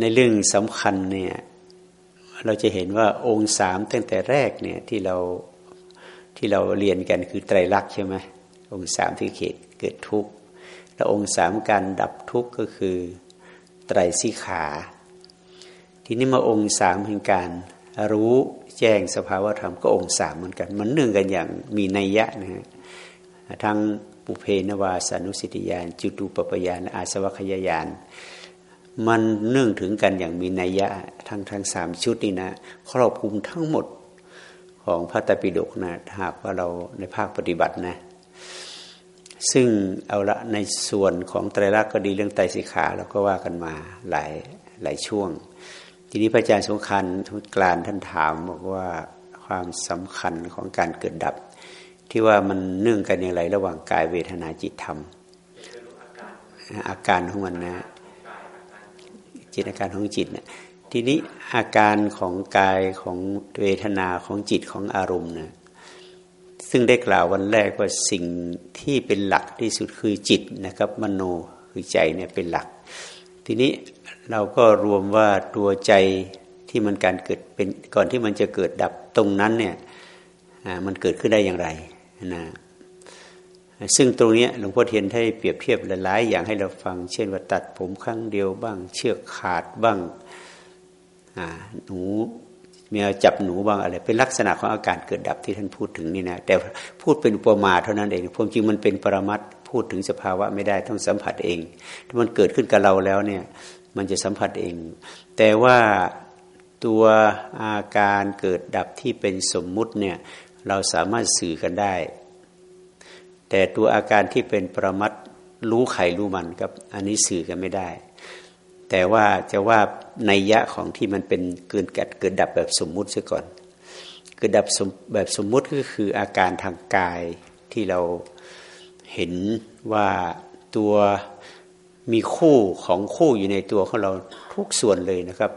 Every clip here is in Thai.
ในเรื่องสำคัญเนี่ยเราจะเห็นว่าองค์สามตั้งแต่แรกเนี่ยที่เราที่เราเรียนกันคือไตรลักษณ์ใช่ไหมองค์สามที่เกิดเกิดทุกข์แล้วองค์สามการดับทุกข์ก็คือไตรสิขา ทีนี้มาองค์สามแห่งการรู้แจ้งสภาวธรรมก็องค์สามเหมือนกัน มันเนื่องกันอย่างมีนัยยะนะฮะทั้งปุเพนวาสานุสิติยานจุตูปปยานอาสวัคยายาน มันเนื่องถึงกันอย่างมีนัยยะทั้งทั้งสามชุดนี้นะครอบคลุมทั้งหมดของพระตปิฎกนะหากว่าเราในภาคปฏิบัตินะ ซึ่งเอาละในส่วนของไตรลักษณ์ก็ดีเรื่องไตรสิขาเราก็ว่ากันมาหลายหลายช่วง ทีนี้พระอาจารย์สงคัญทุกกลานท่านถามบอกว่าความสำคัญของการเกิดดับ ที่ว่ามันเนื่องกันอย่างไรระหว่างกายเวทนาจิตธรรม อาการของมันนะ จิตอาการของจิตเนะทีนี้อาการของกายของเวทนาของจิตของอารมณ์นะซึ่งได้กล่าววันแรกว่าสิ่งที่เป็นหลักที่สุดคือจิตนะครับ มโนคือใจเนี่ยเป็นหลัก ทีนี้เราก็รวมว่าตัวใจที่มันการเกิดเป็นก่อนที่มันจะเกิดดับตรงนั้นเนี่ยมันเกิดขึ้นได้อย่างไรนะ ซึ่งตรงนี้หลวงพ่อเทียนให้เปรียบเทียบหลายๆอย่างให้เราฟัง เช่นว่าตัดผมครั้งเดียวบ้าง เชือกขาดบ้างหนูมีจับหนูบ้างอะไร เป็นลักษณะของอาการเกิดดับที่ท่านพูดถึงนี่นะแต่พูดเป็นอุปมาเท่านั้นเองความจริงมันเป็นปรมัตพูดถึงสภาวะไม่ได้ต้องสัมผัสเอง ถ้ามันเกิดขึ้นกับเราแล้วเนี่ยมันจะสัมผัสเอง แต่ว่าตัวอาการเกิดดับที่เป็นสมมุติเนี่ยเราสามารถสื่อกันได้ แต่ตัวอาการที่เป็นประมัดรู้ไขรู้มันครับ อันนี้สื่อกันไม่ได้ แต่ว่าจะว่าในยะของที่มันเป็นเกิดกัดเกิดดับแบบสมมุติซะก่อน เกิดดับแบบสมมุติก็คืออาการทางกายที่เราเห็นว่าตัวมีคู่ของคู่อยู่ในตัวของเราทุกส่วนเลยนะครับ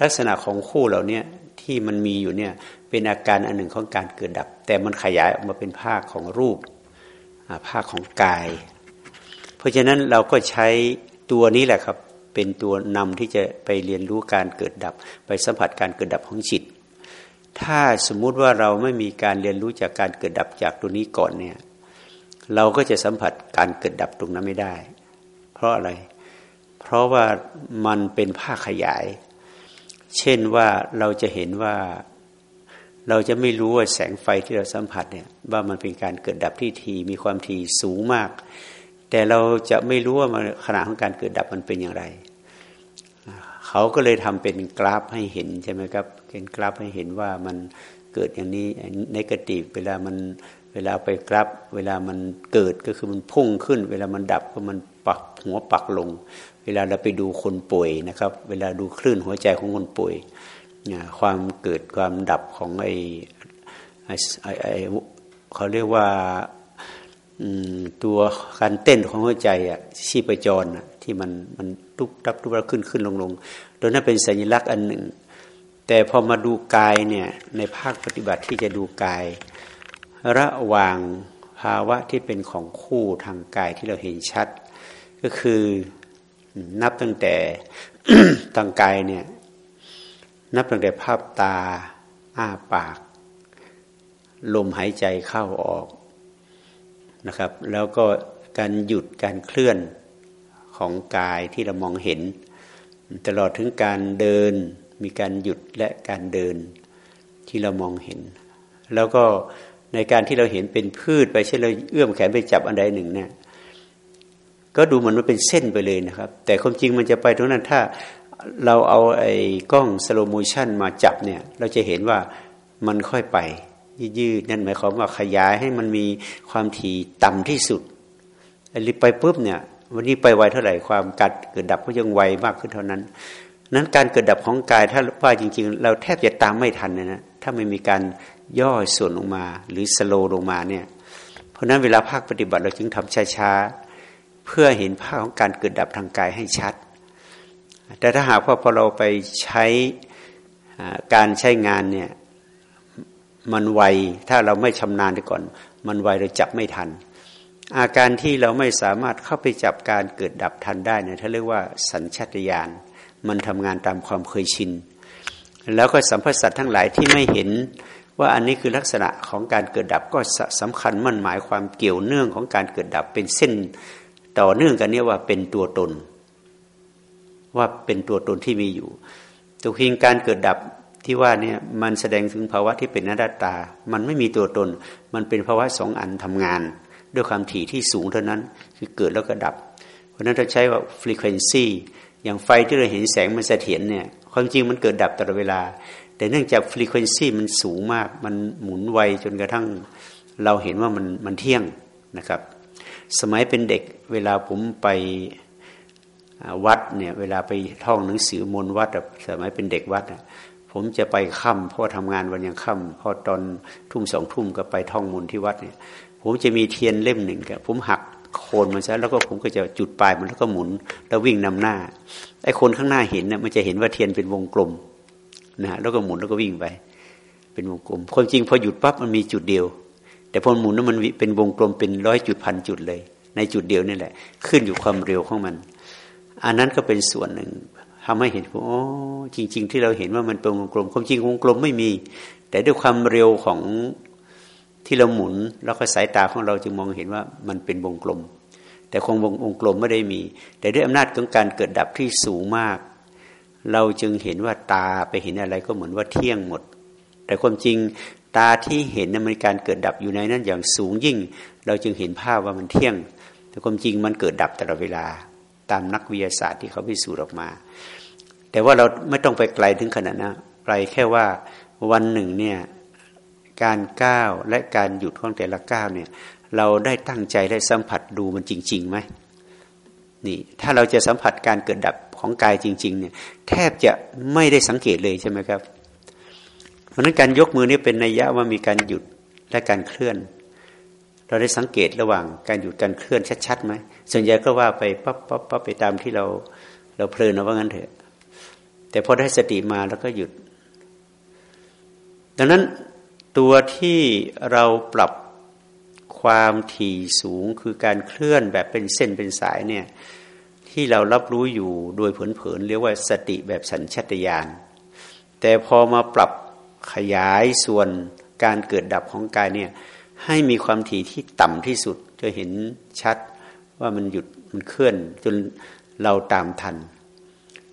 ลักษณะของคู่เราเนี่ยที่มันมีอยู่เนี่ยเป็นอาการอันหนึ่งของการเกิดดับ แต่มันขยายออกมาเป็นภาคของรูป ภาคของกาย เพราะฉะนั้นเราก็ใช้ตัวนี้แหละครับ เป็นตัวนำที่จะไปเรียนรู้การเกิดดับ ไปสัมผัสการเกิดดับของจิต ถ้าสมมุติว่าเราไม่มีการเรียนรู้จากการเกิดดับจากตัวนี้ก่อนเนี่ย เราก็จะสัมผัสการเกิดดับตรงนั้นไม่ได้ เพราะอะไร เพราะว่ามันเป็นภาคขยาย เช่นว่าเราจะเห็นว่า เราจะไม่รู้ว่าแสงไฟที่เราสัมผัสเนี่ยว่ามันเป็นการเกิดดับที่ทีมีความทีสูงมาก แต่เราจะไม่รู้ว่ามันขนาดของการเกิดดับมันเป็นอย่างไร เขาก็เลยทำเป็นกราฟให้เห็นใช่ไหมครับเป็นกราฟให้เห็นว่ามันเกิดอย่างนี้ในกติเวลามันเวลาไปกราฟเวลามันเกิดก็คือมันพุ่งขึ้น เวลามันดับก็มันปักหัวปักลง เวลาเราไปดูคนป่วยนะครับ เวลาดูคลื่นหัวใจของคนป่วย ความเกิดความดับของไอ้ไอ้เขาเรียกว่าตัวการเต้นของหัวใจอะชีพจรที่มันมันทุบทับทุบขึ้นขึ้นลงลงโดยนั้นเป็นสัญลักษณ์อันหนึ่ง แต่พอมาดูกายเนี่ยในภาคปฏิบัติที่จะดูกาย ระหว่างภาวะที่เป็นของคู่ทางกายที่เราเห็นชัด ก็คือนับตั้งแต่ทางกายเนี่ย นับตั้งแต่ภาพตา อ้าปาก ลมหายใจเข้าออกนะครับ แล้วก็การหยุดการเคลื่อนของกายที่เรามองเห็น ตลอดถึงการเดินมีการหยุดและการเดินที่เรามองเห็น แล้วก็ในการที่เราเห็นเป็นพืชไปเช่นเราเอื้อมแขนไปจับอันใดหนึ่งเนี่ยก็ดูเหมือนว่าเป็นเส้นไปเลยนะครับ แต่ความจริงมันจะไปตรงนั้นถ้า เราเอาไอ้กล้องสโลโมชันมาจับเนี่ย เราจะเห็นว่ามันค่อยไป ยืดนั่นหมายความว่าขยายให้มันมีความถี่ต่ำที่สุดไอ้รีไปปุ๊บเนี่ย วันนี้ไปไวเท่าไหร่ความกัดเกิดดับก็ยังไวมากขึ้นเท่านั้น นั้นการเกิดดับของกายถ้าว่าจริง ๆ เราแทบจะตามไม่ทันเลยนะถ้าไม่มีการย่อส่วนลงมา หรือสโลลงมาเนี่ย เพราะนั้นเวลาภาคปฏิบัติเราจึงทำช้าๆเพื่อเห็นภาพของการเกิดดับทางกายให้ชัด แต่ถ้าหากว่าพอเราไปใช้การใช้งานเนี่ยมันไวถ้าเราไม่ชำนาญก่อน มันไวเราจับไม่ทัน อาการที่เราไม่สามารถเข้าไปจับการเกิดดับทันได้เนี่ยถ้าเรียกว่าสัญชาตญาณมันทำงานตามความเคยชิน แล้วก็สัมผัสสัตว์ทั้งหลายที่ไม่เห็นว่าอันนี้คือลักษณะของการเกิดดับก็สำคัญมันหมายความเกี่ยวเนื่องของการเกิดดับเป็นเส้นต่อเนื่องกันเนี่ยว่าเป็นตัวตน ว่าเป็นตัวตนที่มีอยู่ตัวพิงการเกิดดับที่ว่าเนี่ยมันแสดงถึงภาวะที่เป็นนัตตา มันไม่มีตัวตน มันเป็นภาวะสองอันทำงาน ด้วยความถี่ที่สูงเท่านั้น คือเกิดแล้วก็ดับ เพราะนั้นเราใช้ว่า frequency อย่างไฟที่เราเห็นแสงมันเสถียรเนี่ยความจริงมันเกิดดับตลอดเวลา แต่เนื่องจาก frequency มันสูงมาก มันหมุนไวจนกระทั่งเราเห็นว่ามันมันเที่ยงนะครับ สมัยเป็นเด็กเวลาผมไป วัดเนี่ยเวลาไปท่องหนังสือมนวัดสมัยเป็นเด็กวัดผมจะไปค่ำเพราะทำงานวันยังค่ำพอตอนทุ่มสองทุ่มก็ไปท่องมนที่วัดเนี่ย ผมจะมีเทียนเล่มหนึ่งครับผมหักโคนมันซะแล้วก็ผมก็จะจุดปลายมันแล้วก็หมุน แล้ววิ่งนำหน้าไอ้คนข้างหน้าเห็นเนี่ยมันจะเห็นว่าเทียนเป็นวงกลมนะแล้วก็หมุนแล้วก็วิ่งไป เป็นวงกลมความจริงพอหยุดปั๊บมันมีจุดเดียว แต่พอหมุนแล้วมันเป็นวงกลมเป็นร้อยจุดพันจุดเลย ในจุดเดียวนี่แหละ ขึ้นอยู่ความเร็วของมัน อันนั้นก็เป็นส่วนหนึ่งทำให้เห็นว่าอ๋อจริง ๆ ที่เราเห็นว่ามันเป็นวงกลมความจริงวงกลมไม่มี แต่ด้วยความเร็วของที่เราหมุน แล้วก็สายตาของเราจึงมองเห็นว่ามันเป็นวงกลม แต่คงวงวงกลมไม่ได้มี แต่ด้วยอำนาจของการเกิดดับที่สูงมาก เราจึงเห็นว่าตาไปเห็นอะไรก็เหมือนว่าเที่ยงหมด แต่ความจริงตาที่เห็นนั้นมันการเกิดดับอยู่ในนั้นอย่างสูงยิ่ง เราจึงเห็นภาพว่ามันเที่ยง แต่ความจริงมันเกิดดับตลอดเวลา ตามนักวิทยาศาสตร์ที่เขาพิสูจน์ออกมา แต่ว่าเราไม่ต้องไปไกลถึงขนาดนะไปแค่ว่าวันหนึ่งเนี่ยการก้าวและการหยุดของแต่ละก้าวเนี่ย เราได้ตั้งใจได้สัมผัสดูมันจริงๆไหมนี่ ถ้าเราจะสัมผัสการเกิดดับของกายจริง ๆ เนี่ย แทบจะไม่ได้สังเกตเลยใช่ไหมครับ เพราะนั้นการยกมือนี่เป็นนัยยะว่ามีการหยุดและการเคลื่อน เราได้สังเกตระหว่างการหยุดการเคลื่อนชัดๆไหมส่วนใหญ่ก็ว่าไปปั๊บปั๊บปั๊บไปตามที่เราเราเพลินเอาว่างั้นเถอะ แต่พอได้สติมาแล้วก็หยุด ดังนั้นตัวที่เราปรับความถี่สูงคือการเคลื่อนแบบเป็นเส้นเป็นสายเนี่ยที่เรารับรู้อยู่โดยเผินๆเรียกว่าสติแบบสัญชตาตญาณแต่พอมาปรับขยายส่วนการเกิดดับของกายเนี่ย ให้มีความถี่ที่ต่ำที่สุด จะเห็นชัดว่ามันหยุดมันเคลื่อนจนเราตามทัน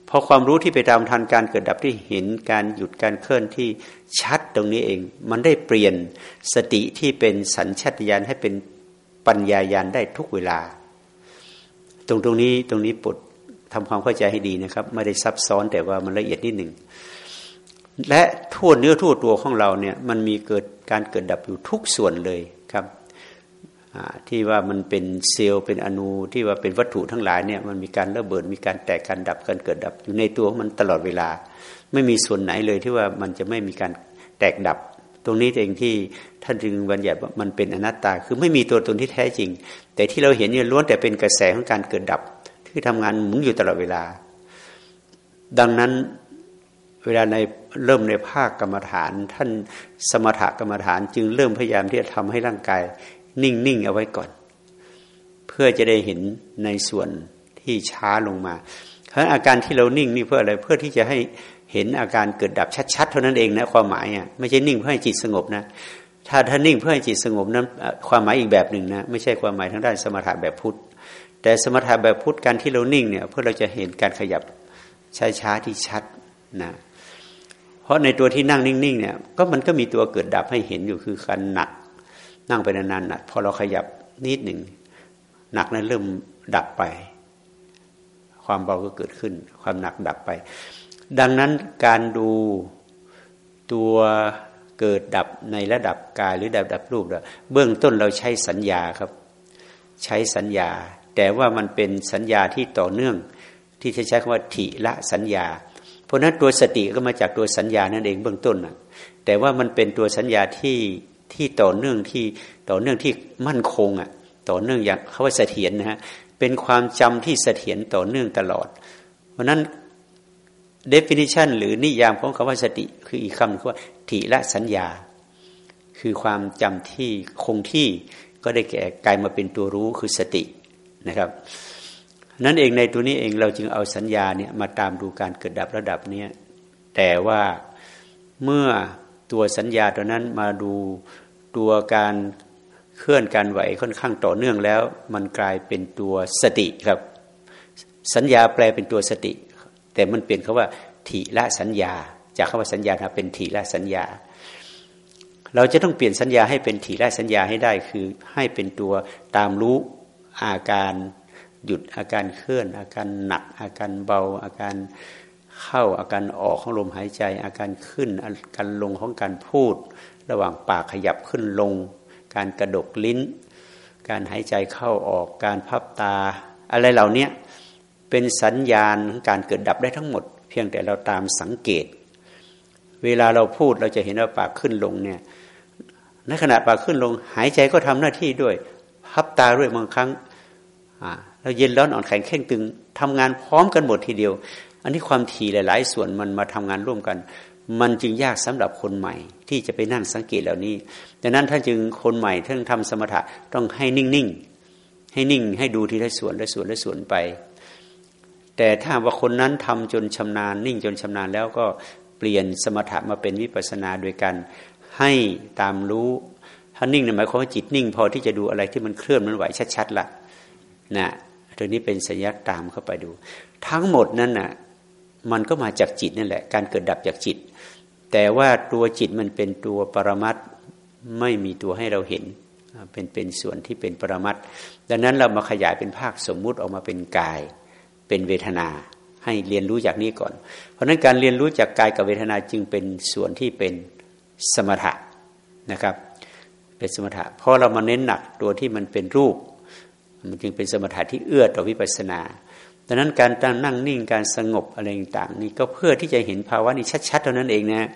พอความรู้ที่ไปตามทันการเกิดดับที่เห็นการหยุดการเคลื่อนที่ชัดตรงนี้เอง มันได้เปลี่ยนสติที่เป็นสัญชาตญาณให้เป็นปัญญายาณได้ทุกเวลา ตรงตรงนี้ตรงนี้ปดทำความเข้าใจให้ดีนะครับ ไม่ได้ซับซ้อนแต่ว่ามันละเอียดนิดหนึ่ง และทั่วเนื้อทั่วตัวของเราเนี่ยมันมีเกิดการเกิดดับอยู่ทุกส่วนเลยครับที่ว่ามันเป็นเซลล์เป็นอนูที่ว่าเป็นวัตถุทั้งหลายเนี่ยมันมีการระเบิดมีการแตกการดับการเกิดดับอยู่ในตัวมันตลอดเวลา ไม่มีส่วนไหนเลยที่ว่ามันจะไม่มีการแตกดับ ตรงนี้เองที่ท่านจึงบัญญัติว่ามันเป็นอนัตตา คือไม่มีตัวตนที่แท้จริง แต่ที่เราเห็นเนี่ยล้วนแต่เป็นกระแสของการเกิดดับ ที่ทำงานหมุนอยู่ตลอดเวลา ดังนั้น เวลาในเริ่มในภาคกรรมฐาน ท่านสมถกรรมฐานจึงเริ่มพยายามที่จะทำให้ร่างกาย นิ่งๆเอาไว้ก่อน เพื่อจะได้เห็นในส่วนที่ช้าลงมา เพราะอาการที่เรานิ่งนี่เพื่ออะไรเพื่อที่จะให้เห็นอาการเกิดดับชัดๆเท่านั้นเองนะความหมายอะไม่ใช่นิ่งเพื่อให้จิตสงบนะถ้าถ้านิ่งเพื่อให้จิตสงบนั้นความหมายอีกแบบหนึ่งนะไม่ใช่ความหมายทางด้านสมถะแบบพุทธแต่สมถะแบบพุทธการที่เรานิ่งเนี่ยเพื่อเราจะเห็นการขยับช้าๆที่ชัดนะ เพราะในตัวที่นั่งนิ่งๆเนี่ยก็มันก็มีตัวเกิดดับให้เห็นอยู่คือการหนัก นั่งไปนานๆหนะพอเราขยับนิดหนึ่งหนักนั้นเริ่มดับไป ความเบาก็เกิดขึ้น ความหนักดับไป ดังนั้นการดูตัวเกิดดับในระดับกายหรือดับดับรูปเบื้องต้นเราใช้สัญญาครับ ใช้สัญญา แต่ว่ามันเป็นสัญญาที่ต่อเนื่อง ที่ใช้คำว่าถิละสัญญา เพราะนั้นตัวสติก็มาจากตัวสัญญานั่นเองเบื้องต้นนะแต่ว่ามันเป็นตัวสัญญาที่ที่ต่อเนื่องที่ต่อเนื่องที่มั่นคงอะต่อเนื่องอย่างเขาว่าเสถียรนะฮะเป็นความจำที่เสถียรต่อเนื่องตลอด เพราะนั้น definition หรือนิยามของคำว่าสติ คืออีกคำคือว่าทิละสัญญา คือความจำที่คงที่ก็ได้แก่กลายมาเป็นตัวรู้คือสตินะครับ นั่นเองในตัวนี้เองเราจึงเอาสัญญาเนี่ยมาตามดูการเกิดดับระดับเนี้ยแต่ว่าเมื่อตัวสัญญาตัวนั้นมาดูตัวการเคลื่อนการไหวค่อนข้างต่อเนื่องแล้ว มันกลายเป็นตัวสติครับ สัญญาแปลเป็นตัวสติ แต่มันเปลี่ยนคาว่าถีละสัญญา จากคาว่าสัญญาเป็นถีละสัญญา เราจะต้องเปลี่ยนสัญญาให้เป็นถีละสัญญาให้ได้คือให้เป็นตัวตามรู้อาการ หยุดอาการเคลื่อน อาการหนัก อาการเบา อาการเข้าอาการออกของลมหายใจ อาการขึ้นอาการลงของการพูด ระหว่างปากขยับขึ้นลง การกระดกลิ้น การหายใจเข้าออกการพับตา อะไรเหล่านี้เป็นสัญญาณของการเกิดดับได้ทั้งหมด เพียงแต่เราตามสังเกต เวลาเราพูดเราจะเห็นว่าปากขึ้นลงเนี่ยในขณะปากขึ้นลง หายใจก็ทำหน้าที่ด้วยพับตาด้วยบางครั้ง เราเย็นร้อนอ่อนแข็งเข่งตึงทำงานพร้อมกันหมดทีเดียว อันนี้ความถี่หลาย ๆ ส่วนมันมาทำงานร่วมกัน มันจึงยากสำหรับคนใหม่ ที่จะไปนั่งสังเกตเหล่านี้ดังนั้นท่านจึงคนใหม่ท่านทำสมถะต้องให้นิ่งๆให้นิ่งให้ดูทีละส่วนละส่วนละส่วนไป แต่ถ้าว่าคนนั้นทำจนชำนาญ นิ่งจนชำนาญแล้วก็เปลี่ยนสมถะมาเป็นวิปัสนาโดยการให้ตามรู้ถ้านิ่งหมายความว่าจิตนิ่ง พอที่จะดูอะไรที่มันเคลื่อนมันไหวชัดๆละนะ ตัวนี้เป็นสัญญาตามเข้าไปดู ทั้งหมดนั้นน่ะมันก็มาจากจิตนั่นแหละ การเกิดดับจากจิต แต่ว่าตัวจิตมันเป็นตัวปรมัตไม่มีตัวให้เราเห็น เป็นเป็นส่วนที่เป็นปรมัตดังนั้นเรามาขยายเป็นภาคสมมุติออกมาเป็นกาย เป็นเวทนาให้เรียนรู้จากนี้ก่อน เพราะนั้นการเรียนรู้จากกายกับเวทนาจึงเป็นส่วนที่เป็นสมถะนะครับ เป็นสมถะเพราะเรามาเน้นหนักตัวที่มันเป็นรูป มันจึงเป็นสมถะที่เอื้อต่อวิปัสสนาดังนั้นการตั้งนั่งนิ่งการสงบอะไรต่างๆนี่ก็เพื่อที่จะเห็นภาวะนี้ชัดๆเท่านั้นเองนะ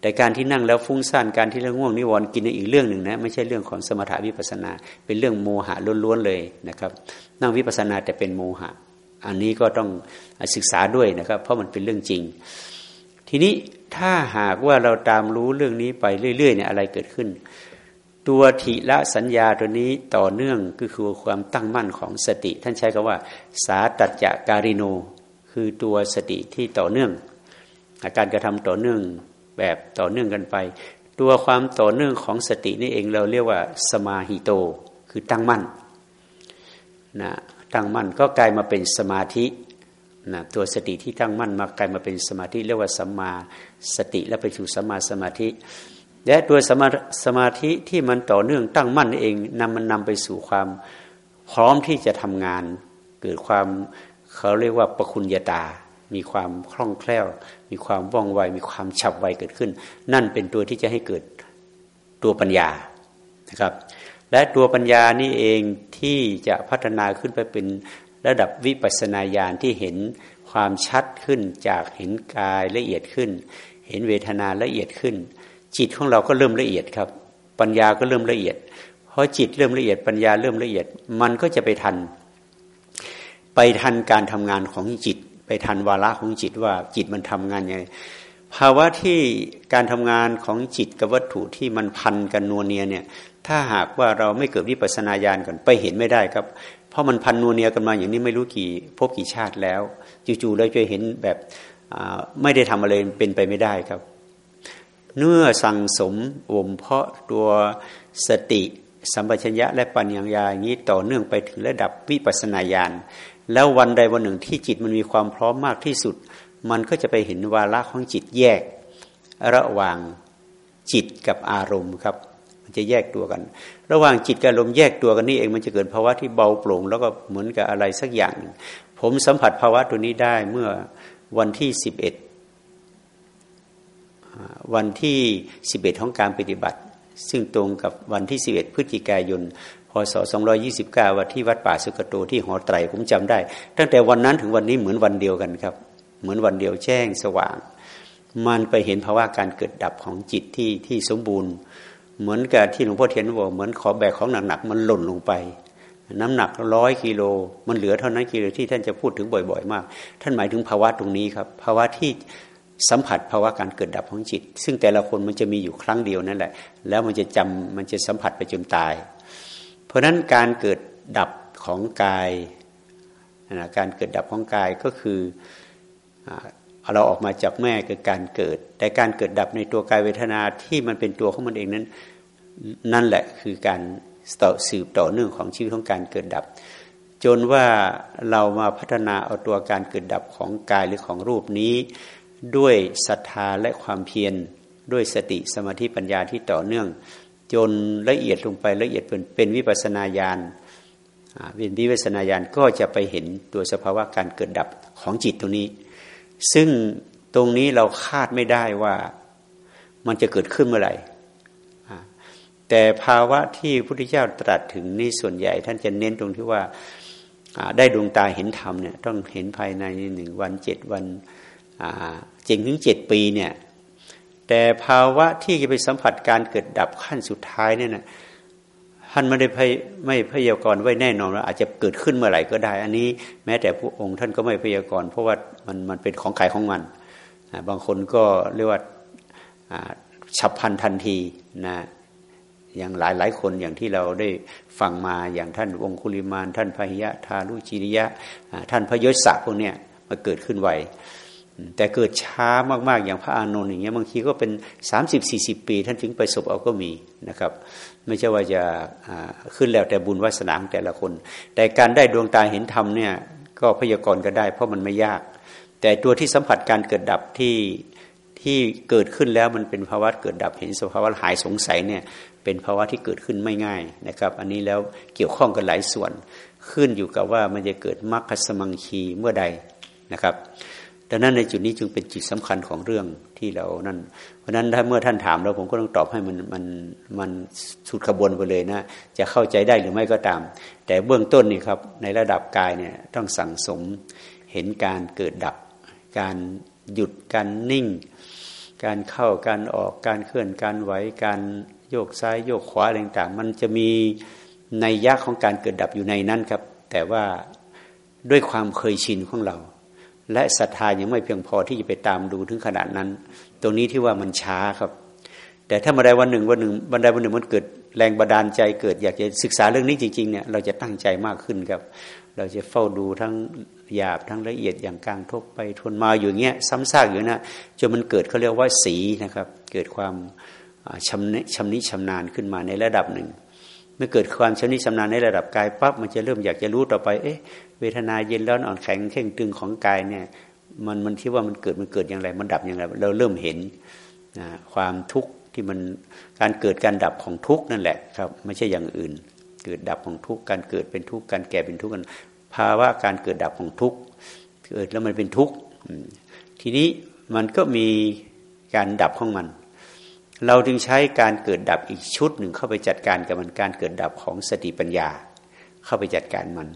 แต่การที่นั่งแล้วฟุ้งซ่านการที่เรื่องง่วงนิวรณ์กินอีกเรื่องหนึ่งนะไม่ใช่เรื่องของสมถะวิปัสนา เป็นเรื่องโมหะล้วนๆเลยนะครับ นั่งวิปัสนาแต่เป็นโมหะ อันนี้ก็ต้องศึกษาด้วยนะครับ เพราะมันเป็นเรื่องจริง ทีนี้ถ้าหากว่าเราตามรู้เรื่องนี้ไปเรื่อยๆเนี่ยอะไรเกิดขึ้น ตัวทิละสัญญาตัวนี้ต่อเนื่องก็คือความตั้งมั่นของสติ ท่านใช้คำว่า สาตัจจการิโน คือตัวสติที่ต่อเนื่อง อาการกระทำต่อเนื่องแบบต่อเนื่องกันไป ตัวความต่อเนื่องของสตินี่เองเราเรียกว่า สมาหิโต คือตั้งมั่นนะตั้งมั่นก็กลายมาเป็นสมาธินะตัวสติที่ตั้งมั่นมากลายมาเป็นสมาธิเรียกว่าสัมมาสติ แล้วไปสู่สัมมาสมาธิ และตัวสมาสมาธิที่มันต่อเนื่องตั้งมั่นเองนำมันนำไปสู่ความพร้อมที่จะทำงาน เกิดความเขาเรียกว่าประคุณยตา มีความคล่องแคล่ว มีความว่องไว มีความฉับไวเกิดขึ้น นั่นเป็นตัวที่จะให้เกิดตัวปัญญานะครับ และตัวปัญญานี่เองที่จะพัฒนาขึ้นไปเป็นระดับวิปัสนาญาณที่เห็นความชัดขึ้นจากเห็นกายละเอียดขึ้น เห็นเวทนาละเอียดขึ้น จิตของเราก็เริ่มละเอียดครับ ปัญญาก็เริ่มละเอียดเพราะจิตเริ่มละเอียดปัญญาเริ่มละเอียด มันก็จะไปทัน ไปทันการทำงานของจิต ไปทันวาระของจิตว่าจิตมันทำงานยังไงภาวะที่การทำงานของจิตกับวัตถุที่มันพันกันนัวเนียเนี่ย ถ้าหากว่าเราไม่เกิดวิปัสนาญาณก่อนไปเห็นไม่ได้ครับ เพราะมันพันนัวเนียกันมาอย่างนี้ไม่รู้กี่พบกี่ชาติแล้ว จู่ๆเราจะเห็นแบบไม่ได้ทำอะไรเป็นไปไม่ได้ครับ เนื้อสั่งสมวมเพาะตัวสติ สัมปชัญญะและปัญญาอย่างนี้ต่อเนื่องไปถึงระดับวิปัสนาญาณแล้ววันใดวันหนึ่งที่จิตมันมีความพร้อมมากที่สุด มันก็จะไปเห็นวาระของจิตแยก ระหว่างจิตกับอารมณ์ครับ มันจะแยกตัวกัน ระหว่างจิตกับอารมณ์แยกตัวกันนี่เองมันจะเกิดภาวะที่เบาโปร่ง แล้วก็เหมือนกับอะไรสักอย่าง ผมสัมผัสภาวะตัวนี้ได้เมื่อวันที่สิบเอ็ด วันที่ 11 ของการปฏิบัติ ซึ่งตรงกับวันที่ 11 พฤศจิกายน พศ 229 วันที่วัดป่าสุกโตที่หอไตรผมจำได้ ตั้งแต่วันนั้นถึงวันนี้เหมือนวันเดียวกันครับ เหมือนวันเดียวแจ้งสว่าง มันไปเห็นภาวะการเกิดดับของจิตที่ที่สมบูรณ์ เหมือนกับที่หลวงพ่อเทียนบอกเหมือนขอแบกของหนักๆมันหล่นลงไปน้ำหนักร้อยกิโล มันเหลือเท่านั้นกิโลที่ท่านจะพูดถึงบ่อย ๆ มาก ท่านหมายถึงภาวะตรงนี้ครับ ภาวะที่ สัมผัสภาวะการเกิดดับของจิต ซึ่งแต่ละคนมันจะมีอยู่ครั้งเดียวนั่นแหละ แล้วมันจะจำมันจะสัมผัสไปจนตาย เพราะฉะนั้นการเกิดดับของกายนะการเกิดดับของกายก็คือเราออกมาจากแม่คือการเกิด แต่การเกิดดับในตัวกายเวทนาที่มันเป็นตัวของมันเองนั้น นั่นแหละคือการต่อสืบต่อเนื่องของชีวิตของการเกิดดับ จนว่าเรามาพัฒนาเอาตัวการเกิดดับของกายหรือของรูปนี้ ด้วยศรัทธาและความเพียรด้วยสติสมาธิปัญญาที่ต่อเนื่อง จนละเอียดลงไปละเอียดเป็นเป็นวิปัสนาญาณเป็นวิปัสนาญาณก็จะไปเห็นตัวสภาวะการเกิดดับของจิตตรงนี้ ซึ่งตรงนี้เราคาดไม่ได้ว่ามันจะเกิดขึ้นเมื่อไหร่แต่ภาวะที่พระพุทธเจ้าตรัสถึงนี่ส่วนใหญ่ ท่านจะเน้นตรงที่ว่าได้ดวงตาเห็นธรรมเนี่ยต้องเห็นภายในหนึ่งวันเจ็ดวัน เจริงถึงเจ็ดปีเนี่ย แต่ภาวะที่จะไปสัมผัสการเกิดดับขั้นสุดท้ายเนี่ยนะท่านไม่ได้ไม่พยากรณ์ไว้แน่นอนว่าอาจจะเกิดขึ้นเมื่อไหร่ก็ได้ อันนี้ แม้แต่พระองค์ท่านก็ไม่พยากรณ์เพราะว่ามันมันเป็นของขายของมัน บางคนก็เรียกว่าฉับพันทันทีนะอย่างหลายหลายคนอย่างที่เราได้ฟังมาอย่างท่านองคุลิมาน ท่านพหิยะทารุจิริยะ ท่านพยศสะพวกเนี้ยมาเกิดขึ้นไว แต่เกิดช้ามากๆอย่างพระอานนท์อย่างเงี้ยบางทีก็เป็นสามสิบสี่สิบปี ท่านถึงไปสบเอาก็มีนะครับ ไม่ใช่ว่าจะขึ้นแล้วแต่บุญวาสนาของแต่ละคน แต่การได้ดวงตาเห็นธรรมเนี่ยก็พยากรณ์ก็ได้ เพราะมันไม่ยาก แต่ตัวที่สัมผัสการเกิดดับที่ที่เกิดขึ้นแล้วมันเป็นภาวะเกิดดับเห็นสภาวะหายสงสัยเนี่ยเป็นภาวะที่เกิดขึ้นไม่ง่ายนะครับ อันนี้แล้วเกี่ยวข้องกันหลายส่วน ขึ้นอยู่กับว่ามันจะเกิดมรรคสมังคีเมื่อใดนะครับ ดังนั้นในจุดนี้จึงเป็นจุดสำคัญของเรื่องที่เรานั่น เพราะนั้นถ้าเมื่อท่านถามเราผมก็ต้องตอบให้มันมันมันสุดขบวนไปเลยนะ จะเข้าใจได้หรือไม่ก็ตาม แต่เบื้องต้นนี่ครับ ในระดับกายเนี่ยต้องสั่งสมเห็นการเกิดดับ การหยุดการนิ่ง การเข้าการออกการเคลื่อนการไหวการโยกซ้ายโยกขวาอะไรต่างๆมันจะมีในยะของการเกิดดับอยู่ในนั้นครับ แต่ว่าด้วยความเคยชินของเรา และศรัทธายังไม่เพียงพอที่จะไปตามดูถึงขนาดนั้น ตรงนี้ที่ว่ามันช้าครับ แต่ถ้ามาได้วันหนึ่งวันหนึ่งบันไดวันหนึ่งมันเกิดแรงบันดาลใจเกิดอยากจะศึกษาเรื่องนี้จริงๆเนี่ยเราจะตั้งใจมากขึ้นครับ เราจะเฝ้าดูทั้งหยาบทั้งละเอียดอย่างกลางทบไปทวนมาอยู่เงี้ยซ้ำซากอยู่นะจนมันเกิดเขาเรียกว่าสีนะครับ เกิดความชำนิชำนิชำนาญขึ้นมาในระดับหนึ่ง เมื่อเกิดความชำนิชำนาญในระดับกายปั๊บมันจะเริ่มอยากจะรู้ต่อไป เอ๊ะ วทนาเย็นร้อนอ่อนแข็งเข่งตึงของกายเนี่ยมันมันที่ว่ามันเกิดมันเกิดอย่างไร มันดับอย่างไร เราเริ่มเห็นนะความทุกข์ที่มันการเกิดการดับของทุกข์นั่นแหละครับ ไม่ใช่อย่างอื่น เกิดดับของทุกข์การเกิดเป็นทุกข์การแก่เป็นทุกข์กันภาวะการเกิดดับของทุกข์เกิดแล้วมันเป็นทุกข์ทีนี้มันก็มีการดับของมัน เราจึงใช้การเกิดดับอีกชุดหนึ่งเข้าไปจัดการกับมันการเกิดดับของสติปัญญา เข้าไปจัดการมัน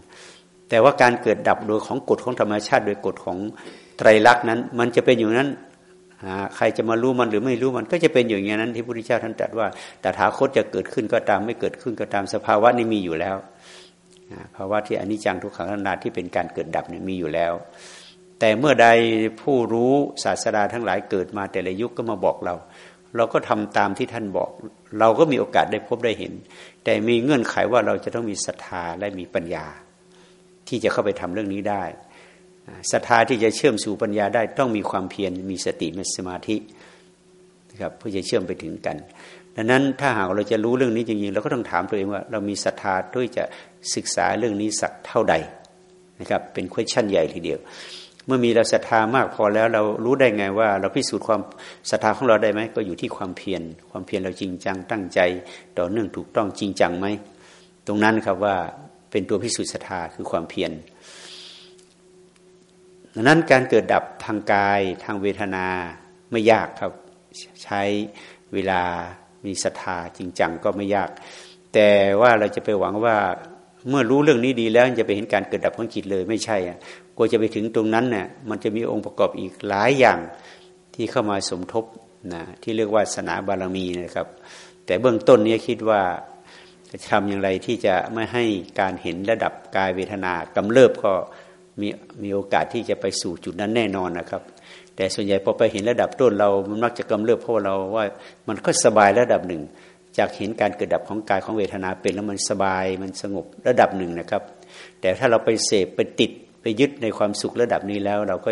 แต่ว่าการเกิดดับโดยของกฎของธรรมชาติ โดยกฎของไตรลักษณ์นั้น มันจะเป็นอยู่นั้นใครจะมารู้มันหรือไม่รู้มันก็จะเป็นอย่างนั้น ที่พระพุทธเจ้าท่านตรัสว่าแต่ถาคตจะเกิดขึ้นก็ตามไม่เกิดขึ้นก็ตามสภาวะนี้มีอยู่แล้วภาวะที่อนิจจังทุกขังอนัตตาที่เป็นการเกิดดับเนี่ยมีอยู่แล้ว แต่เมื่อใดผู้รู้ศาสดาทั้งหลายเกิดมาแต่ละยุคก็มาบอกเรา เราก็ทำตามที่ท่านบอก เราก็มีโอกาสได้พบได้เห็น แต่มีเงื่อนไขว่าเราจะต้องมีศรัทธาและมีปัญญา ที่จะเข้าไปทำเรื่องนี้ได้ศรัทธาที่จะเชื่อมสู่ปัญญาได้ต้องมีความเพียรมีสติมีสมาธินะครับเพื่อจะเชื่อมไปถึงกัน ดังนั้นถ้าหากเราจะรู้เรื่องนี้จริงๆเราก็ต้องถามตัวเองว่า เรามีศรัทธาด้วยจะศึกษาเรื่องนี้สักเท่าใดนะครับเป็นควชั่นใหญ่ทีเดียว เมื่อมีเราศรัทธามากพอแล้วเรารู้ได้ไงว่า เราพิสูจน์ความศรัทธาของเราได้ไหมก็อยู่ที่ความเพียรความเพียรเราจริงจังตั้งใจ ต่อเนื่องถูกต้องจริงจังไหมตรงนั้นครับว่า เป็นตัวพิสูจน์ศรัทธาคือความเพียรดังนั้นการเกิดดับทางกายทางเวทนาไม่ยากครับ ใช้เวลามีศรัทธาจริงจังก็ไม่ยาก แต่ว่าเราจะไปหวังว่าเมื่อรู้เรื่องนี้ดีแล้วจะไปเห็นการเกิดดับของจิตเลยไม่ใช่อะกลัวจะไปถึงตรงนั้นเนี่ยมันจะมีองค์ประกอบอีกหลายอย่างที่เข้ามาสมทบนะที่เรียกว่าสนาบารมีนะครับ แต่เบื้องต้นนี้คิดว่า จะทำอย่างไรที่จะไม่ให้การเห็นระดับกายเวทนากำเริบก็มีมีโอกาสที่จะไปสู่จุดนั้นแน่นอนนะครับ แต่ส่วนใหญ่พอไปเห็นระดับต้นเรามันมักจะกำเริบเพราะเราว่ามันก็สบายระดับหนึ่ง จากเห็นการเกิดดับของกายของเวทนาเป็นแล้วมันสบายมันสงบระดับหนึ่งนะครับ แต่ถ้าเราไปเสพไปติดไปยึดในความสุขระดับนี้แล้ว เราก็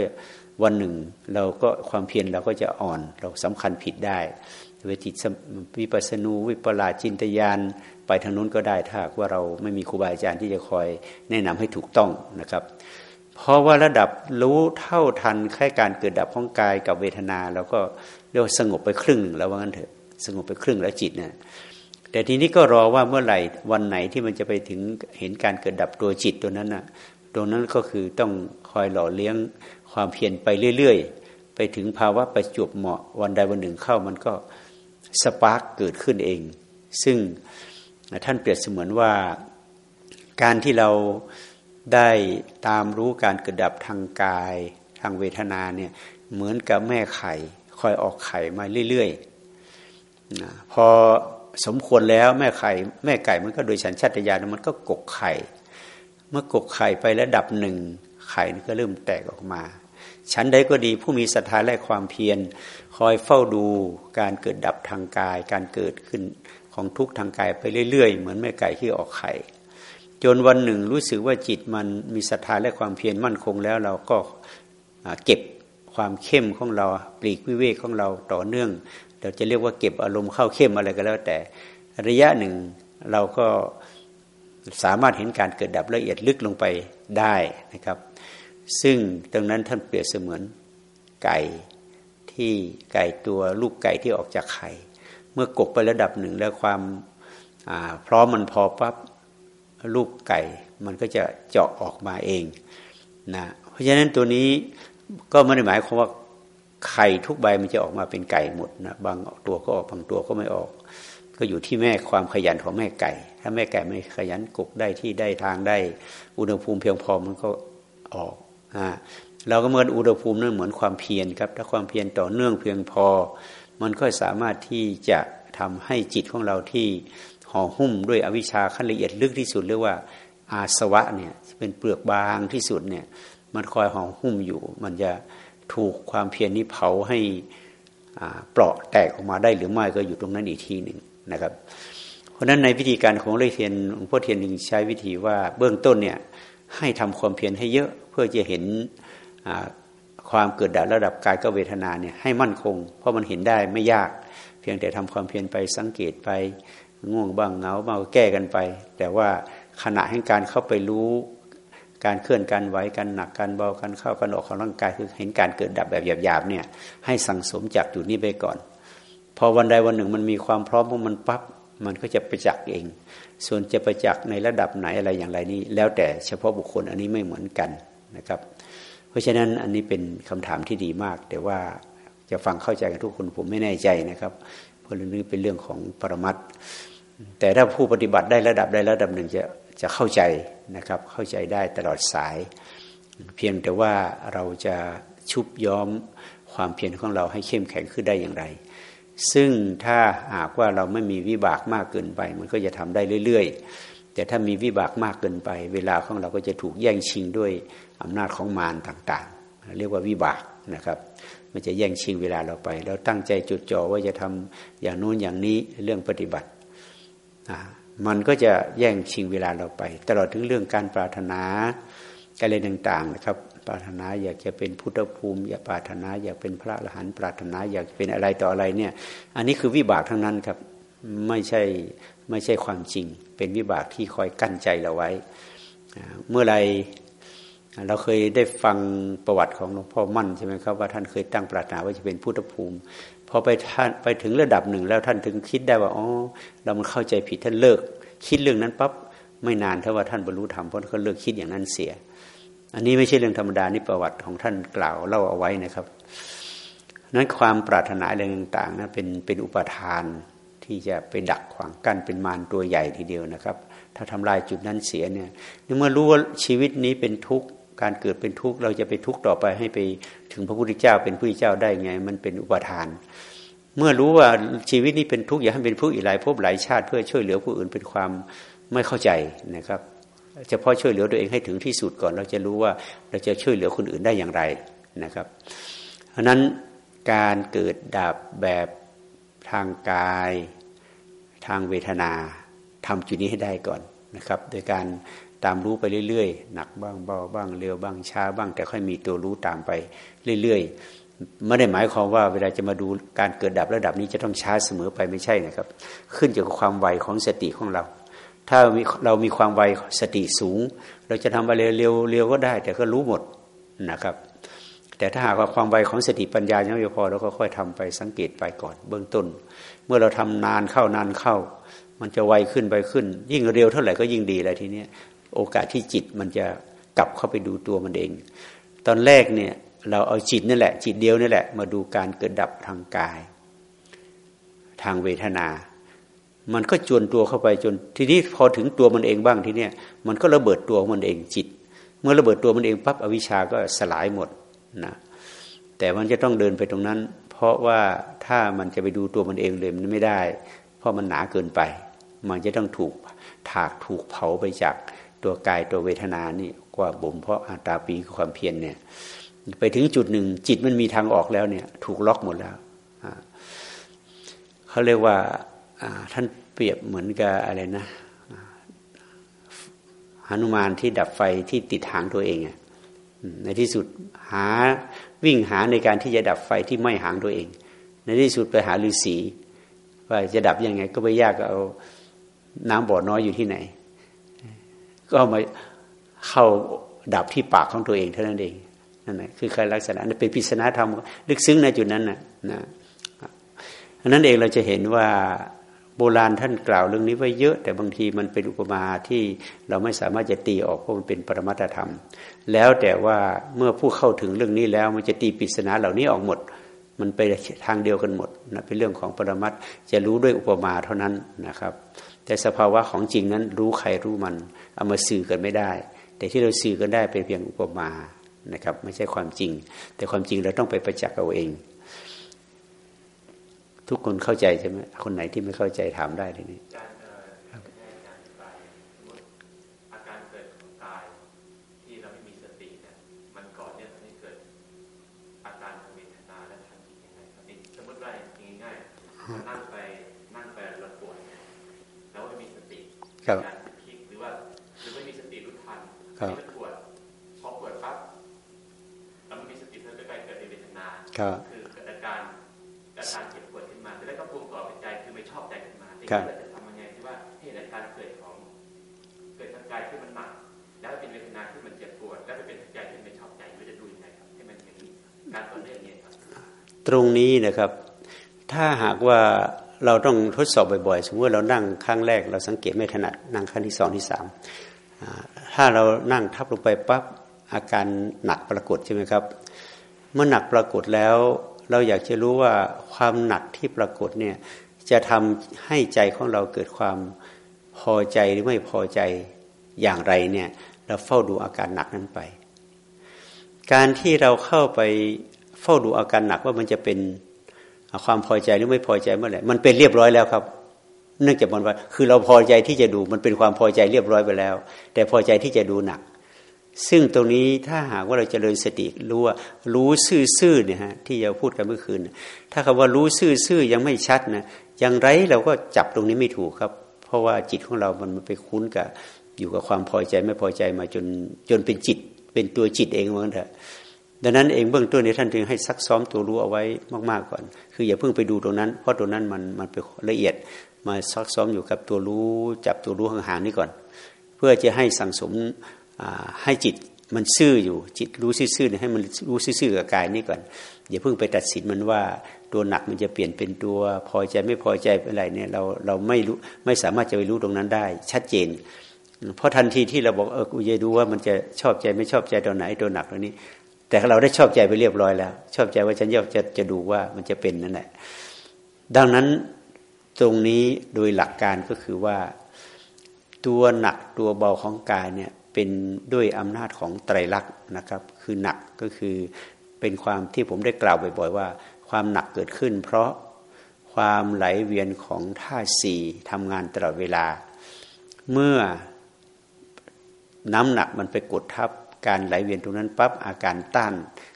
วันหนึ่งเราก็ความเพียรเราก็จะอ่อนเราสำคัญผิดได้ เวทิตวิปัสนูวิปลาจินตยานไปทางนู้นก็ได้ถ้าว่าเราไม่มีครูบาอาจารย์ที่จะคอยแนะนำให้ถูกต้องนะครับ เพราะว่าระดับรู้เท่าทันแค่การเกิดดับของกายกับเวทนาเราก็เรียกว่าสงบไปครึ่งหนึ่งแล้วว่างั้นเถอะสงบไปครึ่งแล้วจิตเนี่ยแต่ทีนี้ก็รอว่าเมื่อไหร่วันไหนที่มันจะไปถึงเห็นการเกิดดับตัวจิตตัวนั้นน่ะตรงนั้นก็คือต้องคอยหล่อเลี้ยงความเพียรไปเรื่อย ๆ ไปถึงภาวะประจวบเหมาะวันใดวันหนึ่งเข้ามันก็ สปาร์กเกิดขึ้นเอง ซึ่งท่านเปรียบเสมือนว่าการที่เราได้ตามรู้การเกิดดับทางกาย ทางเวทนาเนี่ยเหมือนกับแม่ไข่คอยออกไข่มาเรื่อยๆพอสมควรแล้วแม่ไข่แม่ไก่มันก็โดยสัญชาตญาณมันก็กกไข่ เมื่อกกไข่ไประดับหนึ่งไข่ก็เริ่มแตกออกมา ชั้นใดก็ดีผู้มีศรัทธาและความเพียร คอยเฝ้าดูการเกิดดับทางกาย การเกิดขึ้นของทุกทางกายไปเรื่อยๆ เหมือนแม่ไก่ที่ออกไข่จนวันหนึ่งรู้สึกว่าจิตมันมีศรัทธาและความเพียรมั่นคงแล้วเราก็เก็บความเข้มของเราปลีกวิเวกของเราต่อเนื่อง เราจะเรียกว่าเก็บอารมณ์เข้าเข้มอะไรก็แล้วแต่ระยะหนึ่งเราก็สามารถเห็นการเกิดดับละเอียดลึกลงไปได้นะครับ ซึ่งตรงนั้นท่านเปรียบเสมือนไก่ที่ไก่ตัวลูกไก่ที่ออกจากไข่ เมื่อกบไประดับหนึ่งแล้วความพร้อมมันพอปั๊บลูกไก่มันก็จะเจาะออกมาเองนะเพราะฉะนั้นตัวนี้ก็ไม่ได้หมายความว่าไข่ทุกใบมันจะออกมาเป็นไก่หมดนะบางตัวก็ออกบางตัวก็ไม่ออก ก็อยู่ที่แม่ความขยันของแม่ไก่ ถ้าแม่ไก่ไม่ขยันกกได้ที่ได้ทางได้ อุณหภูมิเพียงพอมันก็ออก เราก็เมือนอุณหภูมินั่นเหมือนความเพียรครับ ถ้าความเพียรต่อเนื่องเพียงพอ มันก็สามารถที่จะทำให้จิตของเราที่ห่อหุ้มด้วยอวิชชาขั้นละเอียดลึกที่สุดเรียกว่าอาสวะเนี่ยเป็นเปลือกบางที่สุดเนี่ย มันคอยห่อหุ้มอยู่ มันจะถูกความเพียรนี้เผาให้เปราะแตกออกมาได้หรือไม่ก็อยู่ตรงนั้นอีกทีหนึ่งนะครับ เพราะฉะนั้นในวิธีการของเลยเทียนหลวงพ่อเทียนหนึ่งใช้วิธีว่าเบื้องต้นเนี่ยให้ทำความเพียรให้เยอะ พื่อจะเห็นความเกิดดับระดับกายกับเวทนาเนี่ยให้มั่นคง เพราะมันเห็นได้ไม่ยาก เพียงแต่ทำความเพียรไปสังเกตไปง่วงบ้างเหงาบ้างแก้กันไป แต่ว่าขณะแห่งการเข้าไปรู้การเคลื่อนการไหวการหนักการเบาการเข้าการออกของร่างกายคือเห็นการเกิดดับแบบหยาบๆเนี่ยให้สั่งสมจากจุดนี้ไปก่อน พอวันใดวันหนึ่งมันมีความพร้อมของมันปับ๊บมันก็จะประจักษ์เอง ส่วนจะประจักษ์ในระดับไหนอะไรอย่างไรนี่แล้วแต่เฉพาะบุคคลอันนี้ไม่เหมือนกัน นะครับ เพราะฉะนั้นอันนี้เป็นคำถามที่ดีมาก แต่ว่าจะฟังเข้าใจกันทุกคนผมไม่แน่ใจนะครับ เพราะเรื่องนี้เป็นเรื่องของปรมัตแต่ถ้าผู้ปฏิบัติได้ระดับได้ระดับหนึ่งจะจะเข้าใจนะครับเข้าใจได้ตลอดสาย เพียงแต่ว่าเราจะชุบย้อมความเพียรของเราให้เข้มแข็งขึ้นได้อย่างไร ซึ่งถ้าหากว่าเราไม่มีวิบากมากเกินไป มันก็จะทำได้เรื่อย ๆ แต่ถ้ามีวิบากมากเกินไป เวลาของเราก็จะถูกแย่งชิงด้วย อำนาจของมารต่างๆ เรียกว่าวิบากนะครับมันจะแย่งชิงเวลาเราไป เราตั้งใจจุดจ่อว่าจะทำอย่างโน้นอย่างนี้เรื่องปฏิบัติ มันก็จะแย่งชิงเวลาเราไป ตลอดถึงเรื่องการปรารถนาอะไรต่างๆนะครับ ปรารถนาอยากจะเป็นพุทธภูมิอยากปรารถนาอยากเป็นพระอรหันต์ปรารถนาอยากเป็นอะไรต่ออะไรเนี่ย อันนี้คือวิบากทั้งนั้นครับ ไม่ใช่ไม่ใช่ความจริง เป็นวิบากที่คอยกั้นใจเราไว้ เมื่อไร เราเคยได้ฟังประวัติของหลวงพ่อมั่นใช่ไหมครับว่าท่านเคยตั้งปรารถนาว่าจะเป็นพุทธภูมิพอไปท่านไปถึงระดับหนึ่งแล้วท่านถึงคิดได้ว่าอ๋อเรามันเข้าใจผิดท่านเลิก คิดเรื่องนั้นปั๊บไม่นานถ้าว่าท่านบรรลุธรรมเพราะเขาเลิกคิดอย่างนั้นเสีย อันนี้ไม่ใช่เรื่องธรรมดานี่ประวัติของท่านกล่าวเล่าเอาไว้นะครับนั้นความปรารถนาอะไรต่างๆนะเป็นเป็นอุปทานที่จะไปดักขวางกั้นเป็นมารตัวใหญ่ทีเดียวนะครับ ถ้าทำลายจุดนั้นเสียเนี่ยเมื่อรู้ว่าชีวิตนี้เป็นทุกข์ การเกิดเป็นทุกข์เราจะไปทุกข์ต่อไปให้ไปถึงพระพุทธเจ้าเป็นผู้เจ้าได้ไง มันเป็นอุปทาน เมื่อรู้ว่าชีวิตนี้เป็นทุกข์อย่าให้เป็นผู้อีกหลายภพหลายชาติ เพื่อช่วยเหลือผู้อื่นเป็นความไม่เข้าใจนะครับเฉพาะช่วยเหลือตัวเองให้ถึงที่สุดก่อน เราจะรู้ว่าเราจะช่วยเหลือคนอื่นได้อย่างไรนะครับ เพราะนั้นการเกิดดับแบบทางกาย ทางเวทนาทำจุดนี้ให้ได้ก่อนนะครับ โดยการ ตามรู้ไปเรื่อยๆ หนักบ้างเบาบ้างเร็วบ้างช้าบ้าง แต่ค่อยมีตัวรู้ตามไปเรื่อยๆไม่ได้หมายความว่าเวลาจะมาดูการเกิดดับระดับนี้จะต้องช้าเสมอไปไม่ใช่นะครับ ขึ้นอยู่กับความไวของสติของเรา ถ้าเรามีความไวสติสูง เราจะทำอะไรเร็วเร็วก็ได้ แต่ก็รู้หมดนะครับ แต่ถ้าหากว่าความไวของสติปัญญายังไม่พอเราก็ค่อยทำไปสังเกตไปก่อน เบื้องต้น เมื่อเราทำนานเข้านานเข้ามันจะไวขึ้นไปขึ้น ยิ่งเร็วเท่าไหร่ก็ยิ่งดีเลยทีนี้ โอกาสที่จิตมันจะกลับเข้าไปดูตัวมันเอง ตอนแรกเนี่ยเราเอาจิตนั่นแหละ จิตเดียวนั่นแหละ มาดูการเกิดดับทางกาย ทางเวทนา มันก็จวนตัวเข้าไปจนทีนี้พอถึงตัวมันเองบ้างทีเนี้ยมันก็ระเบิดตัวมันเองจิต เมื่อระเบิดตัวมันเองปั๊บอวิชาก็สลายหมดนะแต่มันจะต้องเดินไปตรงนั้น เพราะว่าถ้ามันจะไปดูตัวมันเองเลยมันไม่ได้ เพราะมันหนาเกินไป มันจะต้องถูกถากถูกเผาไปจาก ตัวกายตัวเวทนานี่กว่าบ่มเพราะอาตาปีความเพียรเนี่ย ไปถึงจุดหนึ่งจิตมันมีทางออกแล้วเนี่ย ถูกล็อกหมดแล้วเขาเรียกว่าท่านเปรียบเหมือนกับอะไรนะหนุมานที่ดับไฟที่ติดหางตัวเองอะในที่สุดหาวิ่งหาในการที่จะดับไฟที่ไม่หางตัวเอง ในที่สุดไปหาฤาษีว่าจะดับยังไง ก็ไปยากเอาน้ำบ่อน้อยอยู่ที่ไหน ก็มาเข้าดับที่ปากของตัวเองเท่านั้นเองนั่นแหละคือการลักษณะนั้นเป็นพิศนาธรรมลึกซึ้งในจุดนั้นนะนะนนั้นเองเราจะเห็นว่าโบราณท่านกล่าวเรื่องนี้ไว้เยอะ แต่บางทีมันเป็นอุปมาที่เราไม่สามารถจะตีออกเพราะมันเป็นปรมัตธรรม แล้วแต่ว่าเมื่อผู้เข้าถึงเรื่องนี้แล้วมันจะตีปริศนาเหล่านี้ออกหมด มันไปทางเดียวกันหมดนะเป็นเรื่องของปรมัตจะรู้ด้วยอุปมาเท่านั้นนะครับ แต่สภาวะของจริงนั้นรู้ใครรู้มัน เอามาสื่อกันไม่ได้ แต่ที่เราสื่อกันได้เป็นเพียงอุปมานะครับ ไม่ใช่ความจริง แต่ความจริงเราต้องไปประจักษ์เอาเอง ทุกคนเข้าใจใช่ไหมคนไหนที่ไม่เข้าใจถามได้เลยนี่นั่งไปนั่งไประปวดแล้วไม่มีสติ ครับครับปวดพอปวดปั๊บแล้วมันมีสติเพิ่มไปเกิดเวทนาคือเกิดอาการอาการเจ็บปวดขึ้นมาแล้วก็ปรุงต่อเป็นใจคือไม่ชอบใจขึ้นมาที่เราจะทำยังไงที่ว่าเหตุการเกิดของเกิดทางกายที่มันหนักแล้วเป็นเวทนาที่มันเจ็บปวด แล้วไปเป็นใจที่ไม่ชอบใจมันจะดูยังไงครับให้มันอย่างนี้การต่อเนื่องนี้ครับ ตรงนี้นะครับ ถ้าหากว่า เราต้องทดสอบบ่อยๆ สมมติเรานั่งครั้งแรก เราสังเกตไม่ถนัดนั่งครั้งที่สองที่สามถ้าเรานั่งทับลงไปปั๊บอาการหนักปรากฏใช่ไหมครับ เมื่อหนักปรากฏแล้ว เราอยากจะรู้ว่าความหนักที่ปรากฏเนี่ยจะทำให้ใจของเราเกิดความพอใจหรือไม่พอใจอย่างไรเนี่ยเราเฝ้าดูอาการหนักนั้นไป การที่เราเข้าไปเฝ้าดูอาการหนักว่ามันจะเป็น ความพอใจหรือไม่พอใจเมื่อไหร่มันเป็นเรียบร้อยแล้วครับ เนื่องจากมันว่าคือเราพอใจที่จะดูมันเป็นความพอใจเรียบร้อยไปแล้ว แต่พอใจที่จะดูหนัก ซึ่งตรงนี้ถ้าหากว่าเราจเจริญสติรู้ว่ารู้ซื่อๆเนี่ยฮะที่เราพูดกันเมื่อคืน ถ้าคำว่ารู้ซื่อๆยังไม่ชัดนะย่างไรเราก็จับตรงนี้ไม่ถูกครับ เพราะว่าจิตของเรามันไปคุ้นกับอยู่กับความพอใจไม่พอใจมาจนจนเป็นจิต เป็นตัวจิตเองเหมือนเถอะ ดังนั้นเองเบื้องต้นในท่านจึงให้ซักซ้อมตัวรู้เอาไว้มาก ๆก่อน คืออย่าเพิ่งไปดูตรงนั้น เพราะตรงนั้นมันมันเป็นละเอียด มาซักซ้อมอยู่กับตัวรู้จับตัวรู้ห่างๆนี่ก่อน เพื่อจะให้สังสมให้จิตมันซื่ออยู่จิตรู้ซื่อๆให้มันรู้ซื่อๆกับกายนี่ก่อน อย่าเพิ่งไปตัดสินมันว่าตัวหนักมันจะเปลี่ยนเป็นตัวพอใจไม่พอใจเป็นอะไรเนี่ยเราเราไม่รู้ไม่สามารถจะไปรู้ตรงนั้นได้ ชัดเจน เพราะทันทีที่เราบอกเออกูจะดูว่ามันจะชอบใจไม่ชอบใจตัวไหนตัวหนักตัวนี้ แต่เราได้ชอบใจไปเรียบร้อยแล้ว ชอบใจว่าฉันยอจะจะดูว่ามันจะเป็นนั่นแหละดังนั้นตรงนี้โดยหลักการก็คือว่า ตัวหนักตัวเบาของกายเนี่ยเป็นด้วยอำนาจของไตรลักษณ์นะครับ คือหนักก็คือเป็นความที่ผมได้กล่าวบ่อยๆว่า ความหนักเกิดขึ้น เพราะความไหลเวียนของธาตุสี่ทำงานตลอดเวลา เมื่อน้ำหนักมันไปกดทับ การไหลเวียนตรงนั้นปั๊บอาการต้าน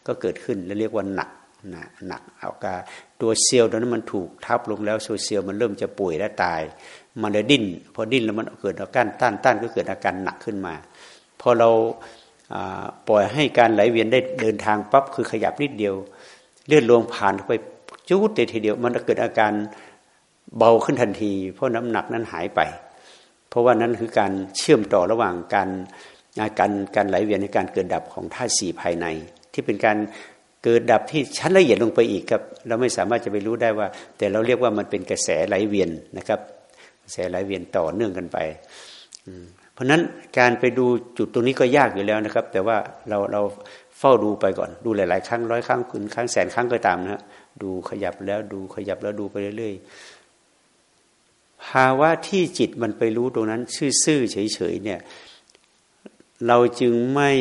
ก็เกิดขึ้นและเรียกว่าหนักนะหนักเอาการตัวเซลล์ตอนนั้นมันถูกทับลงแล้วโซเซลล์มันเริ่มจะป่วยและตาย มันเลยดิ้น พอดิ้นแล้วมันเกิดอาการต้านต้านก็เกิดอาการหนักขึ้นมา พอเราปล่อยให้การไหลเวียนได้เดินทางปั๊บคือขยับนิดเดียว เลือนลงผ่านไปจุดทีเดียว มันจะเกิดอาการเบาขึ้นทันที เพราะน้ำหนักนั้นหายไป เพราะว่านั้นคือการเชื่อมต่อระหว่างการ การการไหลเวียนในการเกิดดับของธาตุสี่ภายใน ที่เป็นการเกิดดับที่ชั้นละเอียดลงไปอีกครับ เราไม่สามารถจะไปรู้ได้ว่า แต่เราเรียกว่ามันเป็นกระแสไหลเวียนนะครับ กระแสไหลเวียนต่อเนื่องกันไปเพราะฉะนั้นการไปดูจุดตรงนี้ก็ยากอยู่แล้วนะครับ แต่ว่าเราเราเฝ้าดูไปก่อน ดูหลาย ๆ ครั้งร้อยครั้งคุณครั้งแสนครั้งก็ตามนะดูขยับแล้วดูขยับแล้วดูไปเรื่อยๆภาวะที่จิตมันไปรู้ตรงนั้น ซื่อๆเฉยๆเนี่ย เราจึงไม่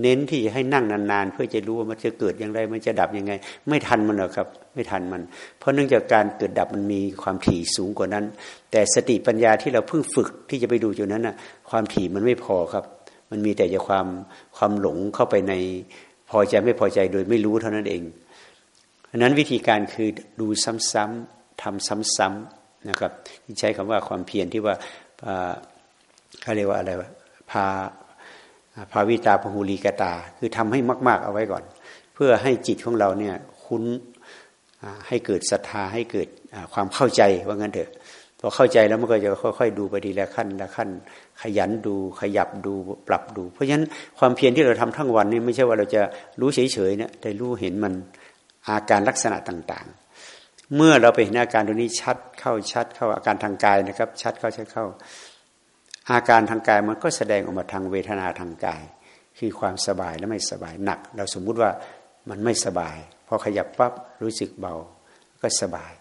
เน้นที่จะให้นั่งนานๆ เพื่อจะรู้ว่ามันจะเกิดอย่างไร มันจะดับยังไง ไม่ทันมันหรอกครับ ไม่ทันมัน เพราะเนื่องจากการเกิดดับมันมีความถี่สูงกว่านั้น แต่สติปัญญาที่เราเพิ่งฝึกที่จะไปดูจุดนั้นน่ะ ความถี่มันไม่พอครับ มันมีแต่จะความความหลงเข้าไปในพอใจไม่พอใจโดยไม่รู้เท่านั้นเองอันนั้นวิธีการคือดูซ้ำๆทำซ้ำๆนะครับใช้คำว่าความเพียรที่ว่าเขาเรียกว่าอะไรวะพา ภาวิตาพหูลีกตา คือทำให้มาก ๆ เอาไว้ก่อน เพื่อให้จิตของเราเนี่ยคุ้นให้เกิดศรัทธาให้เกิดความเข้าใจว่างั้นเถอะพอเข้าใจแล้วมันก็จะค่อย ๆ ดูไปทีละขั้นละขั้น ขยันดูขยับดูปรับดู เพราะฉะนั้นความเพียรที่เราทำทั้งวันนี่ไม่ใช่ว่าเราจะรู้เฉยๆเนี่ยแต่รู้เห็นมันอาการลักษณะต่างๆ เมื่อเราไปเห็นอาการตรงนี้ชัดเข้าชัดเข้าอาการทางกายนะครับ ชัดเข้าชัดเข้า อาการทางกายมันก็แสดงออกมาทางเวทนาทางกาย คือความสบายและไม่สบายหนัก เราสมมุติว่ามันไม่สบาย พอขยับปั๊บรู้สึกเบาก็สบาย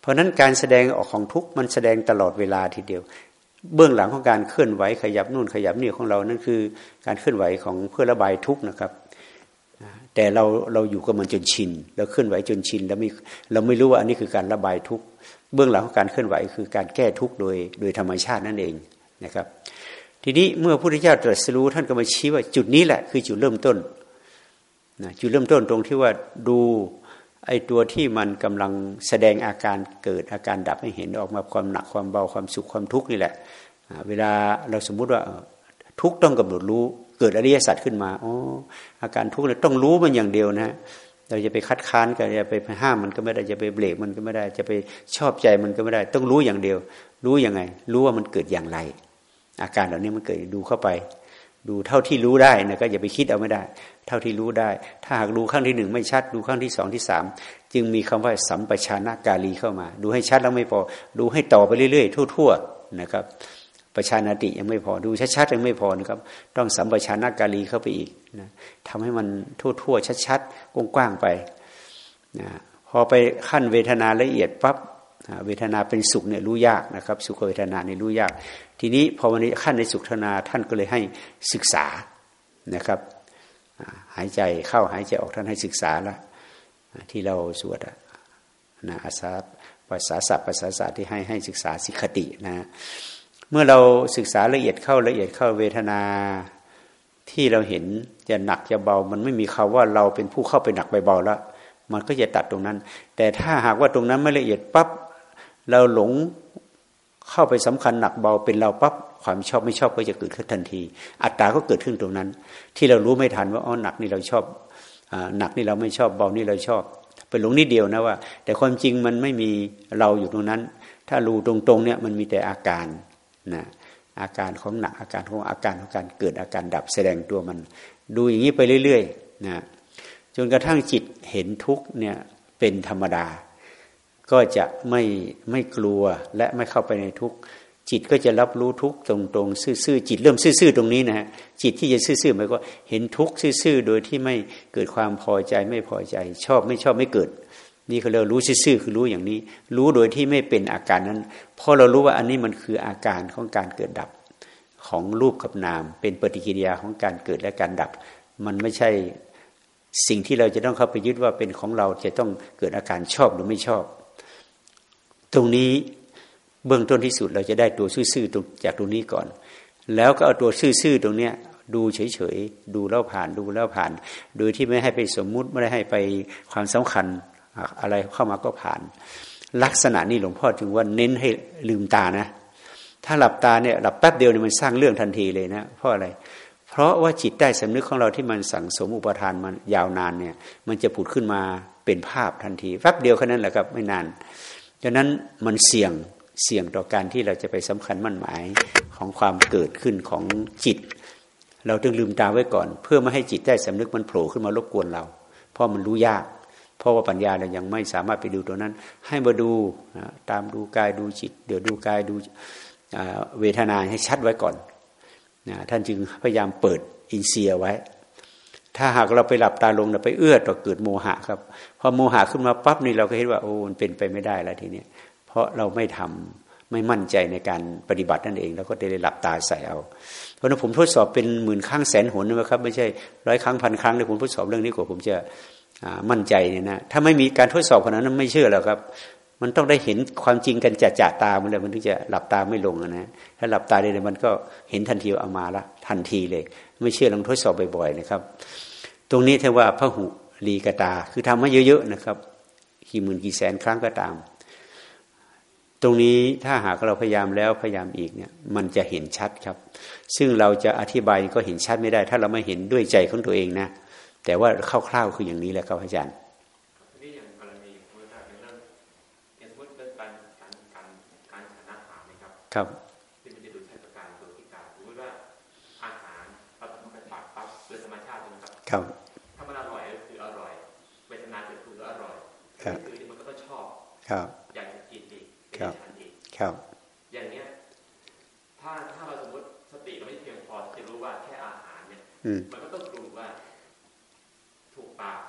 เพราะนั้นการแสดงออกของทุกมันแสดงตลอดเวลาทีเดียว เบื้องหลังของการเคลื่อนไหวขยับนู่นขยับนี่ของเรานั่นคือการเคลื่อนไหวของเพื่อระบายทุกนะครับแต่เราเราอยู่กับมันจนชินเราเคลื่อนไหวจนชินแล้วไม่เราไม่รู้ว่าอันนี้คือการระบายทุกเบื้องหลังของการเคลื่อนไหวคือการแก้ทุกโดยโดยธรรมชาตินั่นเอง นะครับ ทีนี้เมื่อพระพุทธเจ้าตรัสรู้ท่านก็มาชี้ว่าจุดนี้แหละคือจุดเริ่มต้นนะจุดเริ่มต้นตรงที่ว่าดูไอ้ตัวที่มันกำลังแสดงอาการเกิดอาการดับให้เห็นออกมาความหนักความเบาความสุขความทุกข์นี่แหละเวลาเราสมมุติว่าทุกต้องกำหนดรู้ เกิดอริยสัจขึ้นมาอ๋ออาการทุกข์เนี่ยต้องรู้มันอย่างเดียวนะเราจะไปคัดค้านกันจะไปห้ามมันก็ไม่ได้จะไปเบรกมันก็ไม่ได้จะไปชอบใจมันก็ไม่ได้ ต้องรู้อย่างเดียว รู้ยังไง รู้ว่ามันเกิดอย่างไร อาการเหล่านี้มันเกิดดูเข้าไป ดูเท่าที่รู้ได้นะก็อย่าไปคิดเอาไม่ได้ เท่าที่รู้ได้ ถ้าหากดูขั้งที่หนึ่งไม่ชัด ดูขั้งที่สองที่สามจึงมีคำว่าสัมปชานากาลีเข้ามา ดูให้ชัดแล้วไม่พอ ดูให้ต่อไปเรื่อยๆ ทั่ว ๆ นะครับ ประชานาติยังไม่พอ ดูชัดๆยังไม่พอนะครับ ต้องสัมปชานากาลีเข้าไปอีกนะทำให้มันทั่วๆชัดๆกว้างๆไปนะพอไปขั้นเวทนาละเอียดปั๊บ เวทนาเป็นสุขเนี่ยรู้ยากนะครับ สุขเวทนาเนี่ยรู้ยาก ทีนี้พอวันนี้ขั้นในสุขทนาท่านก็เลยให้ศึกษานะครับหายใจเข้าหายใจออกท่านให้ศึกษาละที่เราสวดนะอาสาภาษาศัพท์ภาษาศาสตร์ที่ให้ให้ศึกษาสิกตินะเมื่อเราศึกษาละเอียดเข้าละเอียดเข้าเวทนาที่เราเห็นจะหนักจะเบา มันไม่มีคาว่าเราเป็นผู้เข้าไปหนักไปเบาแล้วมันก็จะตัดตรงนั้น แต่ถ้าหากว่าตรงนั้นไม่ละเอียดปั๊บ เราหลงเข้าไปสำคัญหนักเบาเป็นเราปั๊บความชอบไม่ชอบก็จะเกิดขึ้นทันที อัตตาก็เกิดขึ้นตรงนั้น ที่เรารู้ไม่ทันว่าอ๋อหนักนี่เราชอบอหนักนี่เราไม่ชอบเบานี่เราชอบเป็นหลงนิดเดียวนะว่า แต่ความจริงมันไม่มีเราอยู่ตรงนั้น ถ้ารู้ตรงๆเนี่ยมันมีแต่อาการนะอาการของหนักอาการของอาการของการเกิดอาการดับแสดงตัวมัน ดูอย่างนี้ไปเรื่อยๆนะจนกระทั่งจิตเห็นทุกเนี่ยเป็นธรรมดา ก็จะไม่ไม่กลัวและไม่เข้าไปในทุกข์จิตก็จะรับรู้ทุกข์ตรงๆซื่อๆจิตเริ่มซื่อๆตรงนี้นะฮะจิตที่จะซื่อๆหมายก็เห็นทุกข์ซื่อๆโดยที่ไม่เกิดความพอใจไม่พอใจ ชอบไม่ชอบไม่เกิด นี่เขาเรียกรู้ซื่อๆคือรู้อย่างนี้ รู้โดยที่ไม่เป็นอาการนั้นเพราะเรารู้ว่าอันนี้มันคืออาการของการเกิดดับของรูปกับนาม เป็นปฏิกิริยาของการเกิดและการดับ มันไม่ใช่สิ่งที่เราจะต้องเข้าไปยึดว่าเป็นของเราจะต้องเกิดอาการชอบหรือไม่ชอบ ตรงนี้เบื้องต้นที่สุดเราจะได้ตัวซื่อๆจากตรงนี้ก่อน แล้วก็เอาตัวซื่อๆตรงเนี้ยดูเฉยๆ ดูแล้วผ่านดูแล้วผ่าน โดยที่ไม่ให้ไปสมมุติไม่ได้ให้ไปความสำคัญอะไรเข้ามาก็ผ่าน ลักษณะนี้หลวงพ่อจึงว่าเน้นให้ลืมตานะ ถ้าหลับตาเนี่ยหลับแป๊บเดียวเนี่ยมันสร้างเรื่องทันทีเลยนะเพราะอะไร เพราะว่าจิตได้สำนึกของเราที่มันสั่งสมอุปทานมันยาวนานเนี่ย มันจะผุดขึ้นมาเป็นภาพทันทีแป๊บเดียวแค่นั้นแหละครับไม่นาน ดังนั้นมันเสี่ยงเสี่ยงต่อการที่เราจะไปสำคัญมั่นหมายของความเกิดขึ้นของจิต เราต้องลืมตาไว้ก่อน เพื่อไม่ให้จิตได้สำนึกมันโผล่ขึ้นมารบกวนเรา เพราะมันรู้ยาก เพราะว่าปัญญาเรายังไม่สามารถไปดูตัวนั้น ให้มาดูนะตามดูกายดูจิต เดี๋ยวดูกายดูเวทนาให้ชัดไว้ก่อนท่านจึงพยายามเปิดอินเสียไว้ ถ้าหากเราไปหลับตาลงเราไปเอื้อต่อเกิดโมหะครับ พอโมหะขึ้นมาปั๊บนี่เราก็เห็นว่าโอ้มันเป็นไปไม่ได้แล้วทีนี้เพราะเราไม่ทำไม่มั่นใจในการปฏิบัตินั่นเอง แล้วก็ได้หลับตาใส่เอา เพราะนั้นผมทดสอบเป็นหมื่นครั้งแสนหนนะครับ ไม่ใช่ร้อยครั้งพันครั้งเลยผมทดสอบเรื่องนี้กว่าผมจะมั่นใจเนี่ยนะถ้าไม่มีการทดสอบขนาดนั้นไม่เชื่อแล้วครับ มันต้องได้เห็นความจริงกันจะจะตามันเลยมันถึงจะหลับตาไม่ลงนะถ้าหลับตาได้เลยมันก็เห็นทันทีเอามาละทันทีเลย ไม่เชื่อลองทดสอบบ่อยๆนะครับ ตรงนี้เทว่าพระหุลีกตา คือทำมาเยอะๆนะครับกี่หมื่นกี่แสนครั้งก็ตาม ตรงนี้ถ้าหากเราพยายามแล้วพยายามอีกเนี่ย มันจะเห็นชัดครับ ซึ่งเราจะอธิบายก็เห็นชัดไม่ได้ ถ้าเราไม่เห็นด้วยใจของตัวเองนะแต่ว่าคร่าวๆคืออย่างนี้แหละครับอาจารย์นี่อย่างกรณีเมื่อเรื่องสมมติเรื่องการการการการฉันอาหารนะ ครับครับที่มันจะดูใช้ประการตัวที่การสมมติว่าอาหารปั๊บมันปากปั๊บโดยธรรมชาติใช่ไหมครับครับถ้ามันอร่อยก็คืออร่อยเวทนาเกิดขึ้นก็อร่อยครับคือมันก็ต้องชอบครับครับครับ อย่างเนี้ยถ้าถ้าเราสมมติสติเราไม่เพียงพอจะรู้ว่าแค่อาหารเนี่ยมันก็ต้องดูว่า ถูกปาก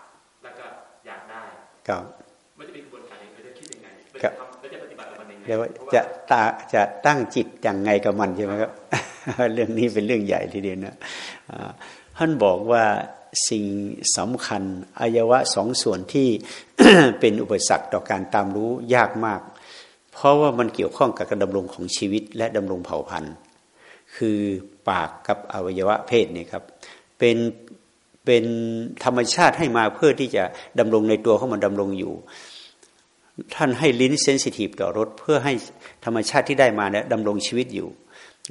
แล้วก็อยากได้ครับมันจะเป็นกระบวนการยังไงจะคิดยังไงจะทำ จะปฏิบัติกับมันยังไงจะตาจะตั้งจิตอย่างไงกับมันใช่ไหมครับ เรื่องนี้เป็นเรื่องใหญ่ทีเดียวนะท่านบอกว่าสิ่งสำคัญอายวะสองส่วนที่เป็นอุปสรรคต่อการตามรู้ยากมาก เพราะว่ามันเกี่ยวข้องกับการดำรงของชีวิตและดำรงเผ่าพันธุ์ คือปากกับอวัยวะเพศเนี่ยครับเป็นเป็นธรรมชาติให้มาเพื่อที่จะดำรงในตัวของมันดำรงอยู่ ท่านให้ลิ้นเซนซิทีฟต่อรสเพื่อให้ธรรมชาติที่ได้มาเนี่ยดำรงชีวิตอยู่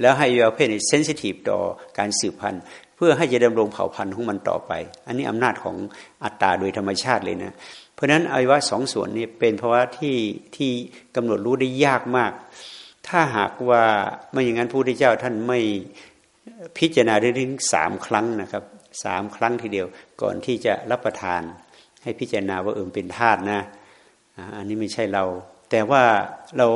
แล้วให้อวัยวะเพศเซนซิทีฟต่อการสืบพันธุ์ เพื่อให้จะดำรงเผ่าพันธุ์ของมันต่อไป อันนี้อำนาจของอัตตาโดยธรรมชาติเลยนะ เพราะฉะนั้นอวัยวะสองส่วนนี้เป็นภาวะที่ที่กำหนดรู้ได้ยากมาก ถ้าหากว่าไม่อย่างนั้นพระพุทธเจ้าท่านไม่พิจารณาได้ถึงสามครั้งนะครับสามครั้งทีเดียวก่อนที่จะรับประทาน ให้พิจารณาว่าเอิมเป็นธาตุนะ อันนี้ไม่ใช่เรา แต่ว่าเรา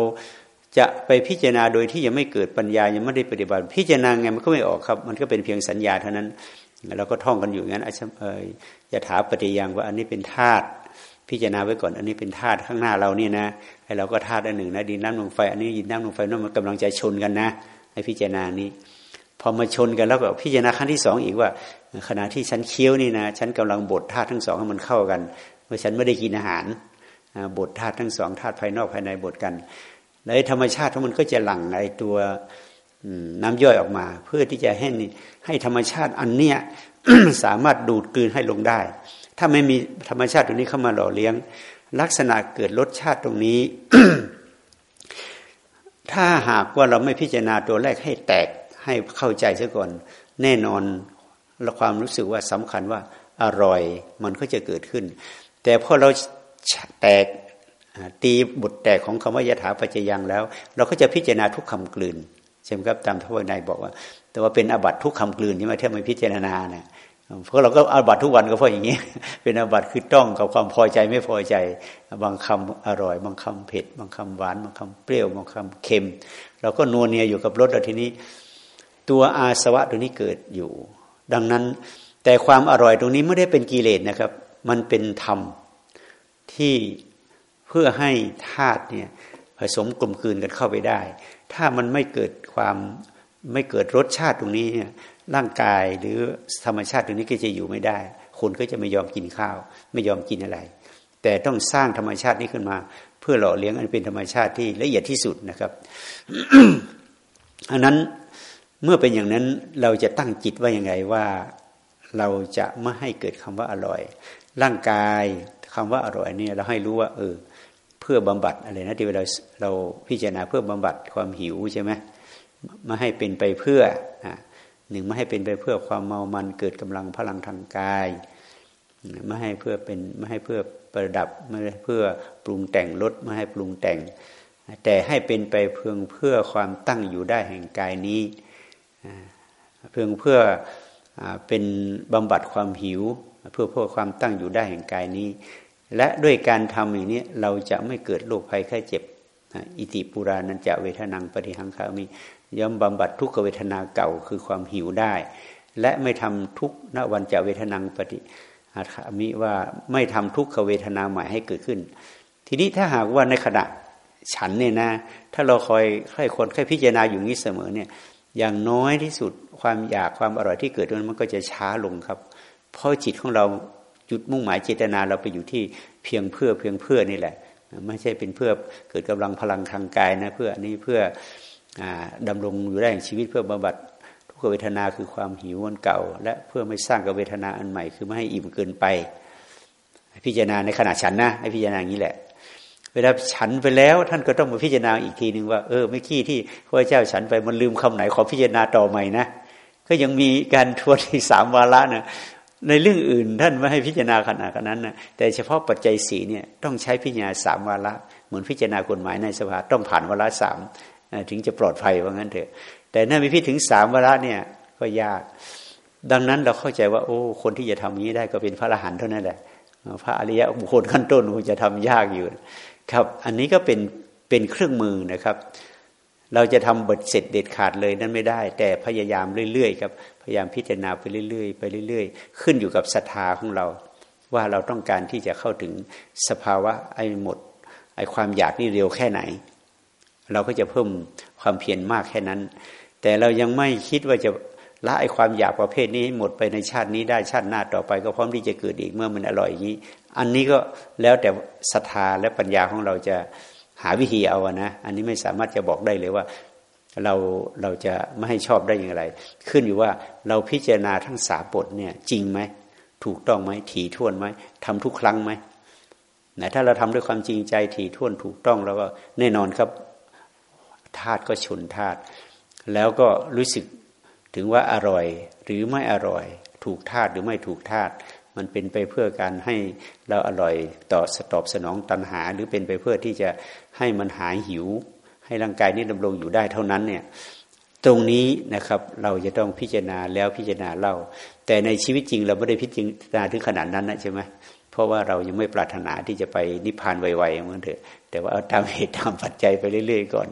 จะไปพิจารณาโดยที่ยังไม่เกิดปัญญายังไม่ได้ปฏิบัติ พิจารณาไงมันก็ไม่ออกครับ มันก็เป็นเพียงสัญญาเท่านั้นเราก็ท่องกันอยู่งั้นอาจจะถามปฏิยังว่าอันนี้เป็นธาตุพิจารณาไว้ก่อน อันนี้เป็นธาตุข้างหน้าเรานี่นะให้เราก็ธาตุอันหนึ่งนะดินน้ำลมไฟอันนี้ดินน้ำลมไฟนั่นมันกำลังใจชนกันนะให้พิจารณานี้ พอมาชนกันแล้วก็พิจารณาขั้นที่สองอีกว่า ขณะที่ฉันเคี้ยวนี่นะฉันกำลังบดธาตุทั้งสองให้มันเข้ากันเมื่อฉันไม่ได้กินอาหาร บดธาตุทั้งสองธาตุภายนอกภายในบดกันแล้วธรรมชาติทั้งมันก็จะหลั่งไอตัวน้ำย่อยออกมา เพื่อที่จะให้ให้ธรรมชาติอันเนี้ยสามารถดูดกลืนให้ลงได้ ถ้าไม่มีธรรมชาติตรงนี้เข้ามาหล่อเลี้ยง ลักษณะเกิดรสชาติตรงนี้ ถ้าหากว่าเราไม่พิจารณาตัวแรกให้แตกให้เข้าใจซะก่อน แน่นอนและความรู้สึกว่าสำคัญว่าอร่อยมันก็จะเกิดขึ้น แต่พอเรา แตกตีบทแตกของคำว่ายถาปัจจยังแล้ว เราก็จะพิจารณาทุกคำกลืนใช่ไหมครับตามทวารในบอกว่า แต่ว่าเป็นอบัตทุกคำกลืนที่มาเทียบไม่พิจารณาเนะเพราะเราก็อาบัตทุกวันก็เพราะอย่างนี้ เป็นอาบัตคือต้องกับความพอใจไม่พอใจ บางคำอร่อย บางคำเผ็ด บางคำหวาน บางคำเปรี้ยว บางคำเค็ม เราก็นัวเนียอยู่กับรสแล้วทีนี้ ตัวอาสวะตรงนี้เกิดอยู่ ดังนั้นแต่ความอร่อยตรงนี้ไม่ได้เป็นกิเลสนะครับ มันเป็นธรรม ที่เพื่อให้ธาตุเนี่ยผสมกลมกลืนกันเข้าไปได้ ถ้ามันไม่เกิดความไม่เกิดรสชาติตรงนี้เนี่ยร่างกายหรือธรรมชาติตรงนี้ก็จะอยู่ไม่ได้ คนก็จะไม่ยอมกินข้าว ไม่ยอมกินอะไร แต่ต้องสร้างธรรมชาตินี้ขึ้นมา เพื่อหล่อเลี้ยงอันเป็นธรรมชาติที่ละเอียดที่สุดนะครับอันนั้นเมื่อเป็นอย่างนั้นเราจะตั้งจิตว่ายังไงว่าเราจะไม่ให้เกิดคำว่าอร่อย ร่างกาย คำว่าอร่อยเนี่ยเราให้รู้ว่า เออ เพื่อบำบัดอะไรนะที่เวลาเราพิจารณาเพื่อบำบัดความหิวใช่ไหมไม่ให้เป็นไปเพื่อหนึ่งไม่ให้เป็นไปเพื่อความเมามันเกิดกำลังพลังทางกายไม่ให้เพื่อเป็นไม่ให้เพื่อประดับไม่ให้เพื่อปรุงแต่งลดไม่ให้ปรุงแต่ง แต่ให้เป็นไปเพื่อเพื่อความตั้งอยู่ได้แห่งกายนี้เพื่อเพื่อเป็นบำบัดความหิว เพื่อเพื่อความตั้งอยู่ได้แห่งกายนี้ และด้วยการทำอย่างนี้เราจะไม่เกิดโรคภัยไข้เจ็บอิติปุรานันจะเวทนังปฏิหังคามีย่อมบำบัดทุกขเวทนาเก่าคือความหิวได้ และไม่ทำทุกนวันจะเวทนังปฏิอาคามิว่าไม่ทำทุกขเวทนาใหม่ให้เกิดขึ้น ทีนี้ถ้าหากว่าในขณะฉันเนี่ยนะ ถ้าเราคอยค่อยคนค่อยพิจารณาอยู่นี้เสมอเนี่ยอย่างน้อยที่สุดความอยากความอร่อยที่เกิดนั้นมันก็จะช้าลงครับ เพราะจิตของเราจุดมุ่งหมายเจตนาเราไปอยู่ที่เพียงเพื่อเพียงเพื่อนี่แหละ ไม่ใช่เป็นเพื่อเกิดกำลังพลังทางกายนะเพื่อนี้เพื่อดำรงอยู่ได้อย่างชีวิตเพื่อบำบัดทุกเวทนาคือความหิวอันเก่า และเพื่อไม่สร้างกับเวทนาอันใหม่ คือไม่ให้อิ่มเกินไป พิจารณาในขณะฉันนะให้พิจารณาอย่างนี้แหละ เวลาฉันไปแล้วท่านก็ต้องมาพิจารณาอีกทีหนึ่งว่าเออไม่ขี้ที่พระเจ้าฉันไปมันลืมคำไหนขอพิจารณาต่อใหม่นะก็ยังมีการทวนอีกสามวาระนะ ในเรื่องอื่นท่านไม่ให้พิจารณาขนาดนั้นนะแต่เฉพาะปัจจัยสีเนี่ยต้องใช้พิจารณาสามวาระ เหมือนพิจารณากฎหมายในสภาต้องผ่านวาระสามถึงจะปลอดภัยว่างั้นเถอะ แต่ถ้ามีพิถึงสามวาระเนี่ยก็ยาก ดังนั้นเราเข้าใจว่า โอ้ คนที่จะทำนี้ได้ก็เป็นพระอรหันต์เท่านั้นแหละพระอริยะบุคคลขั้นต้นคงจะทำยากอยู่ ครับ อันนี้ก็เป็นเป็นเครื่องมือนะครับ เราจะทำบทเสร็จเด็ดขาดเลยนั้นไม่ได้ แต่พยายามเรื่อยๆครับพยายามพิจารณาไปเรื่อยๆไปเรื่อย ๆ ขึ้นอยู่กับศรัทธาของเรา ว่าเราต้องการที่จะเข้าถึงสภาวะไอ้หมดไอ้ความอยากนี่เร็วแค่ไหน เราก็จะเพิ่มความเพียรมากแค่นั้น แต่เรายังไม่คิดว่าจะละไอความอยากประเภทนี้หมดไปในชาตินี้ได้ชาติหน้าต่อไป ก็พร้อมที่จะเกิดอีกเมื่อมันอร่อยอย่างนี้ อันนี้ก็แล้วแต่ศรัทธาและปัญญาของเราจะ หาวิธีเอานะ อันนี้ไม่สามารถจะบอกได้เลยว่า เราเราจะไม่ให้ชอบได้อย่างไร ขึ้นอยู่ว่าเราพิจารณาทั้งสาบทเนี่ยจริงไหมถูกต้องไหมถี่ถ้วนไหมทำทุกครั้งไหมนะถ้าเราทำด้วยความจริงใจถี่ถ้วนถูกต้องแล้วก็แน่นอนครับธาตุก็ชนธาตุแล้วก็รู้สึกถึงว่าอร่อยหรือไม่อร่อย ถูกธาตุหรือไม่ถูกธาตุมันเป็นไปเพื่อการให้เราอร่อยต่อสตอบสนองตัณหา หรือเป็นไปเพื่อที่จะ ให้มันหายหิว ให้ร่างกายนี้ดำรงอยู่ได้เท่านั้นเนี่ยตรงนี้นะครับเราจะต้องพิจารณาแล้วพิจารณาเล่า แต่ในชีวิตจริงเราไม่ได้พิจารณาถึงขนาดนั้นนะใช่ไหมเพราะว่าเรายังไม่ปรารถนาที่จะไปนิพพานไวๆเหมือนเถอะแต่ว่าเอาตามเหตุตามปัจจัยไปเรื่อยๆก่อน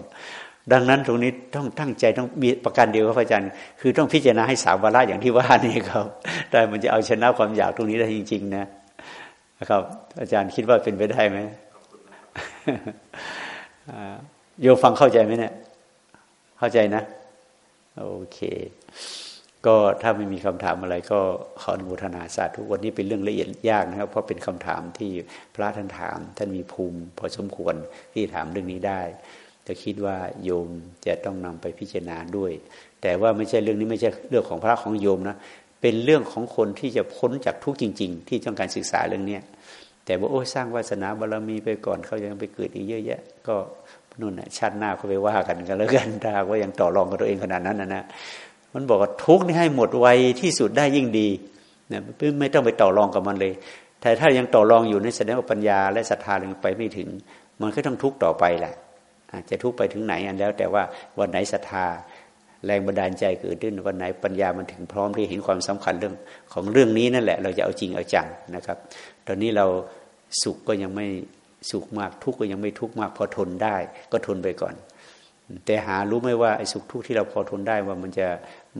ดังนั้นตรงนี้ต้องตั้งใจต้องมีประการเดียวครับอาจารย์ คือต้องพิจารณาให้สามวาระอย่างที่ว่านี่ครับแต่มันจะเอาชนะความอยากตรงนี้ได้จริง ๆ นะนะครับ อาจารย์คิดว่าเป็นไปได้ไหม โยฟังเข้าใจไหมเนี่ย เข้าใจนะ โอเค ก็ถ้าไม่มีคำถามอะไร ก็ขออนุโมทนาสาธุวันนี้เป็นเรื่องละเอียดยากนะครับ เพราะเป็นคำถามที่พระท่านถาม ท่านมีภูมิ พอสมควรที่ถามเรื่องนี้ได้จะคิดว่าโยมจะต้องนำไปพิจารณาด้วย แต่ว่าไม่ใช่เรื่องนี้ไม่ใช่เรื่องของพระของโยมนะ เป็นเรื่องของคนที่จะพ้นจากทุกข์จริง ๆ ที่ต้องการศึกษาเรื่องเนี้ย แต่ว่าโอ้สร้างวาสนาบารรมีไปก่อนเขายังไปเกิดอีกเยอะแยะ ก็นู่นนะชาติหน้าเขาไปว่ากันกันแล้วกันถ้าว่ายังต่อรองกับตัวเองขนาดนั้นนะนะมันบอกว่าทุกนี่ให้หมดไวที่สุดได้ยิ่งดีนะไม่ต้องไปต่อรองกับมันเลย แต่ถ้ายังต่อรองอยู่ในแสดงว่าปัญญาและศรัทธายังไปไม่ถึง มันก็ต้องทุกข์ต่อไปแหละจะทุกไปถึงไหนอันแล้ว แต่ว่าวันไหนศรัทธาแรงบันดาลใจเกิดขึ้นวันไหนปัญญามันถึงพร้อมที่เห็นความสำคัญเรื่องของเรื่องนี้นั่นแหละ เราจะเอาจริงเอาจังนะครับ ตอนนี้เราสุขก็ยังไม่สุขมากทุกข์ก็ยังไม่ทุกข์มาก พอทนได้ ก็ทนไปก่อน แต่หารู้ไหมว่าไอ้สุขทุกข์ที่เราพอทนได้ว่ามันจะ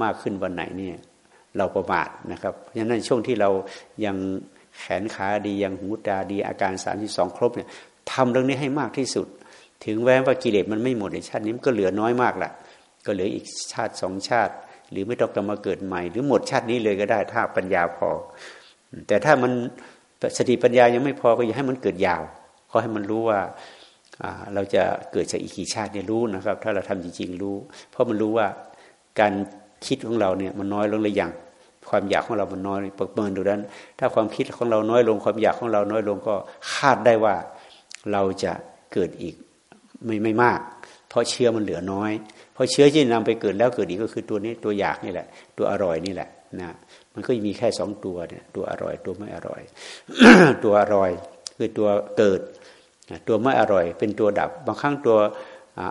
มากขึ้นวันไหนเนี่ยเราประมาทนะครับเพราะฉะนั้นช่วงที่เรายังแขนขาดียังหูตาดีอาการสามที่สองครบเนี่ยทำเรื่องนี้ให้มากที่สุด ถึงแม้ว่ากิเลสมันไม่หมดในชาตินี้มันก็เหลือน้อยมากละก็เหลืออีกชาติสองชาติ หรือไม่ต้องกลับมาเกิดใหม่ หรือหมดชาตินี้เลยก็ได้ถ้าปัญญาพอ แต่ถ้ามัน สติปัญญายังไม่พอก็อย่าให้มันเกิดยาวขอให้มันรู้ว่าเราจะเกิดจากอีกกี่ชาติเนี่ยรู้นะครับ ถ้าเราทำจริง ๆ รู้ เพราะมันรู้ว่าการคิดของเราเนี่ยมันน้อยลงเลยอย่างความอยากของเรามันน้อยประเมินดูนั้น ถ้าความคิดของเราน้อยลงความอยากของเราน้อยลงก็คาดได้ว่าเราจะเกิดอีกไม่ไม่มาก เพราะเชื้อมันเหลือน้อย เพราะเชื้อที่นำไปเกิดแล้วเกิดอีกก็คือตัวนี้ตัวอยากนี่แหละ ตัวอร่อยนี่แหละนะ มันก็มีแค่สองตัวเนี่ยตัวอร่อยตัวไม่อร่อย ตัวอร่อยคือตัวเกิด ตัวไม่อร่อย เป็นตัวดับ บางครั้งตัว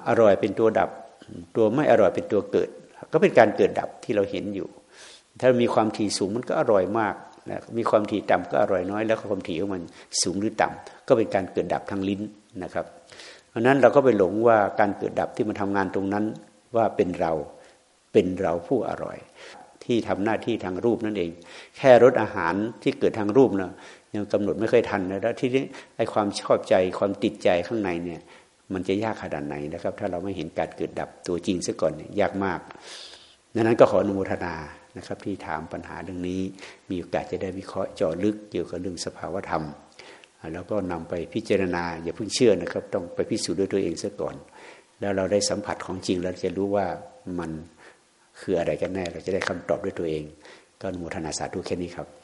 อร่อยเป็นตัวดับ ตัวไม่อร่อยเป็นตัวเกิด ก็เป็นการเกิดดับที่เราเห็นอยู่ ถ้ามีความถี่สูงมันก็อร่อยมากนะมีความถี่ต่ำก็อร่อยน้อย แล้วความถี่ของมันสูงหรือต่ำก็เป็นการเกิดดับทางลิ้นนะครับ เพราะนั้นเราก็ไปหลงว่าการเกิดดับที่มันทำงานตรงนั้นว่าเป็นเราเป็นเราผู้อร่อย ที่ทำหน้าที่ทางรูปนั่นเอง แค่รสอาหารที่เกิดทางรูปเนะยังกำหนดไม่เคยทันนะแล้วที่นี้ไอ้ความชอบใจความติดใจข้างในเนี่ยมันจะยากขนาดไหนนะครับ ถ้าเราไม่เห็นการเกิดดับตัวจริงซะก่อนยากมากดังนั้นก็ขออนุโมทนานะครับ ที่ถามปัญหาเรื่องนี้ มีโอกาสจะได้วิเคราะห์เจาะลึกเกี่ยวกับเรื่องสภาวธรรม แล้วก็นำไปพิจารณาอย่าเพิ่งเชื่อนะครับ ต้องไปพิสูจน์ด้วยตัวเองซะก่อน แล้วเราได้สัมผัสของจริงแล้วจะรู้ว่ามัน คืออะไรกันแน่ เราจะได้คำตอบด้วยตัวเอง ก็อนุโมทนาสาธุแค่นี้ครับ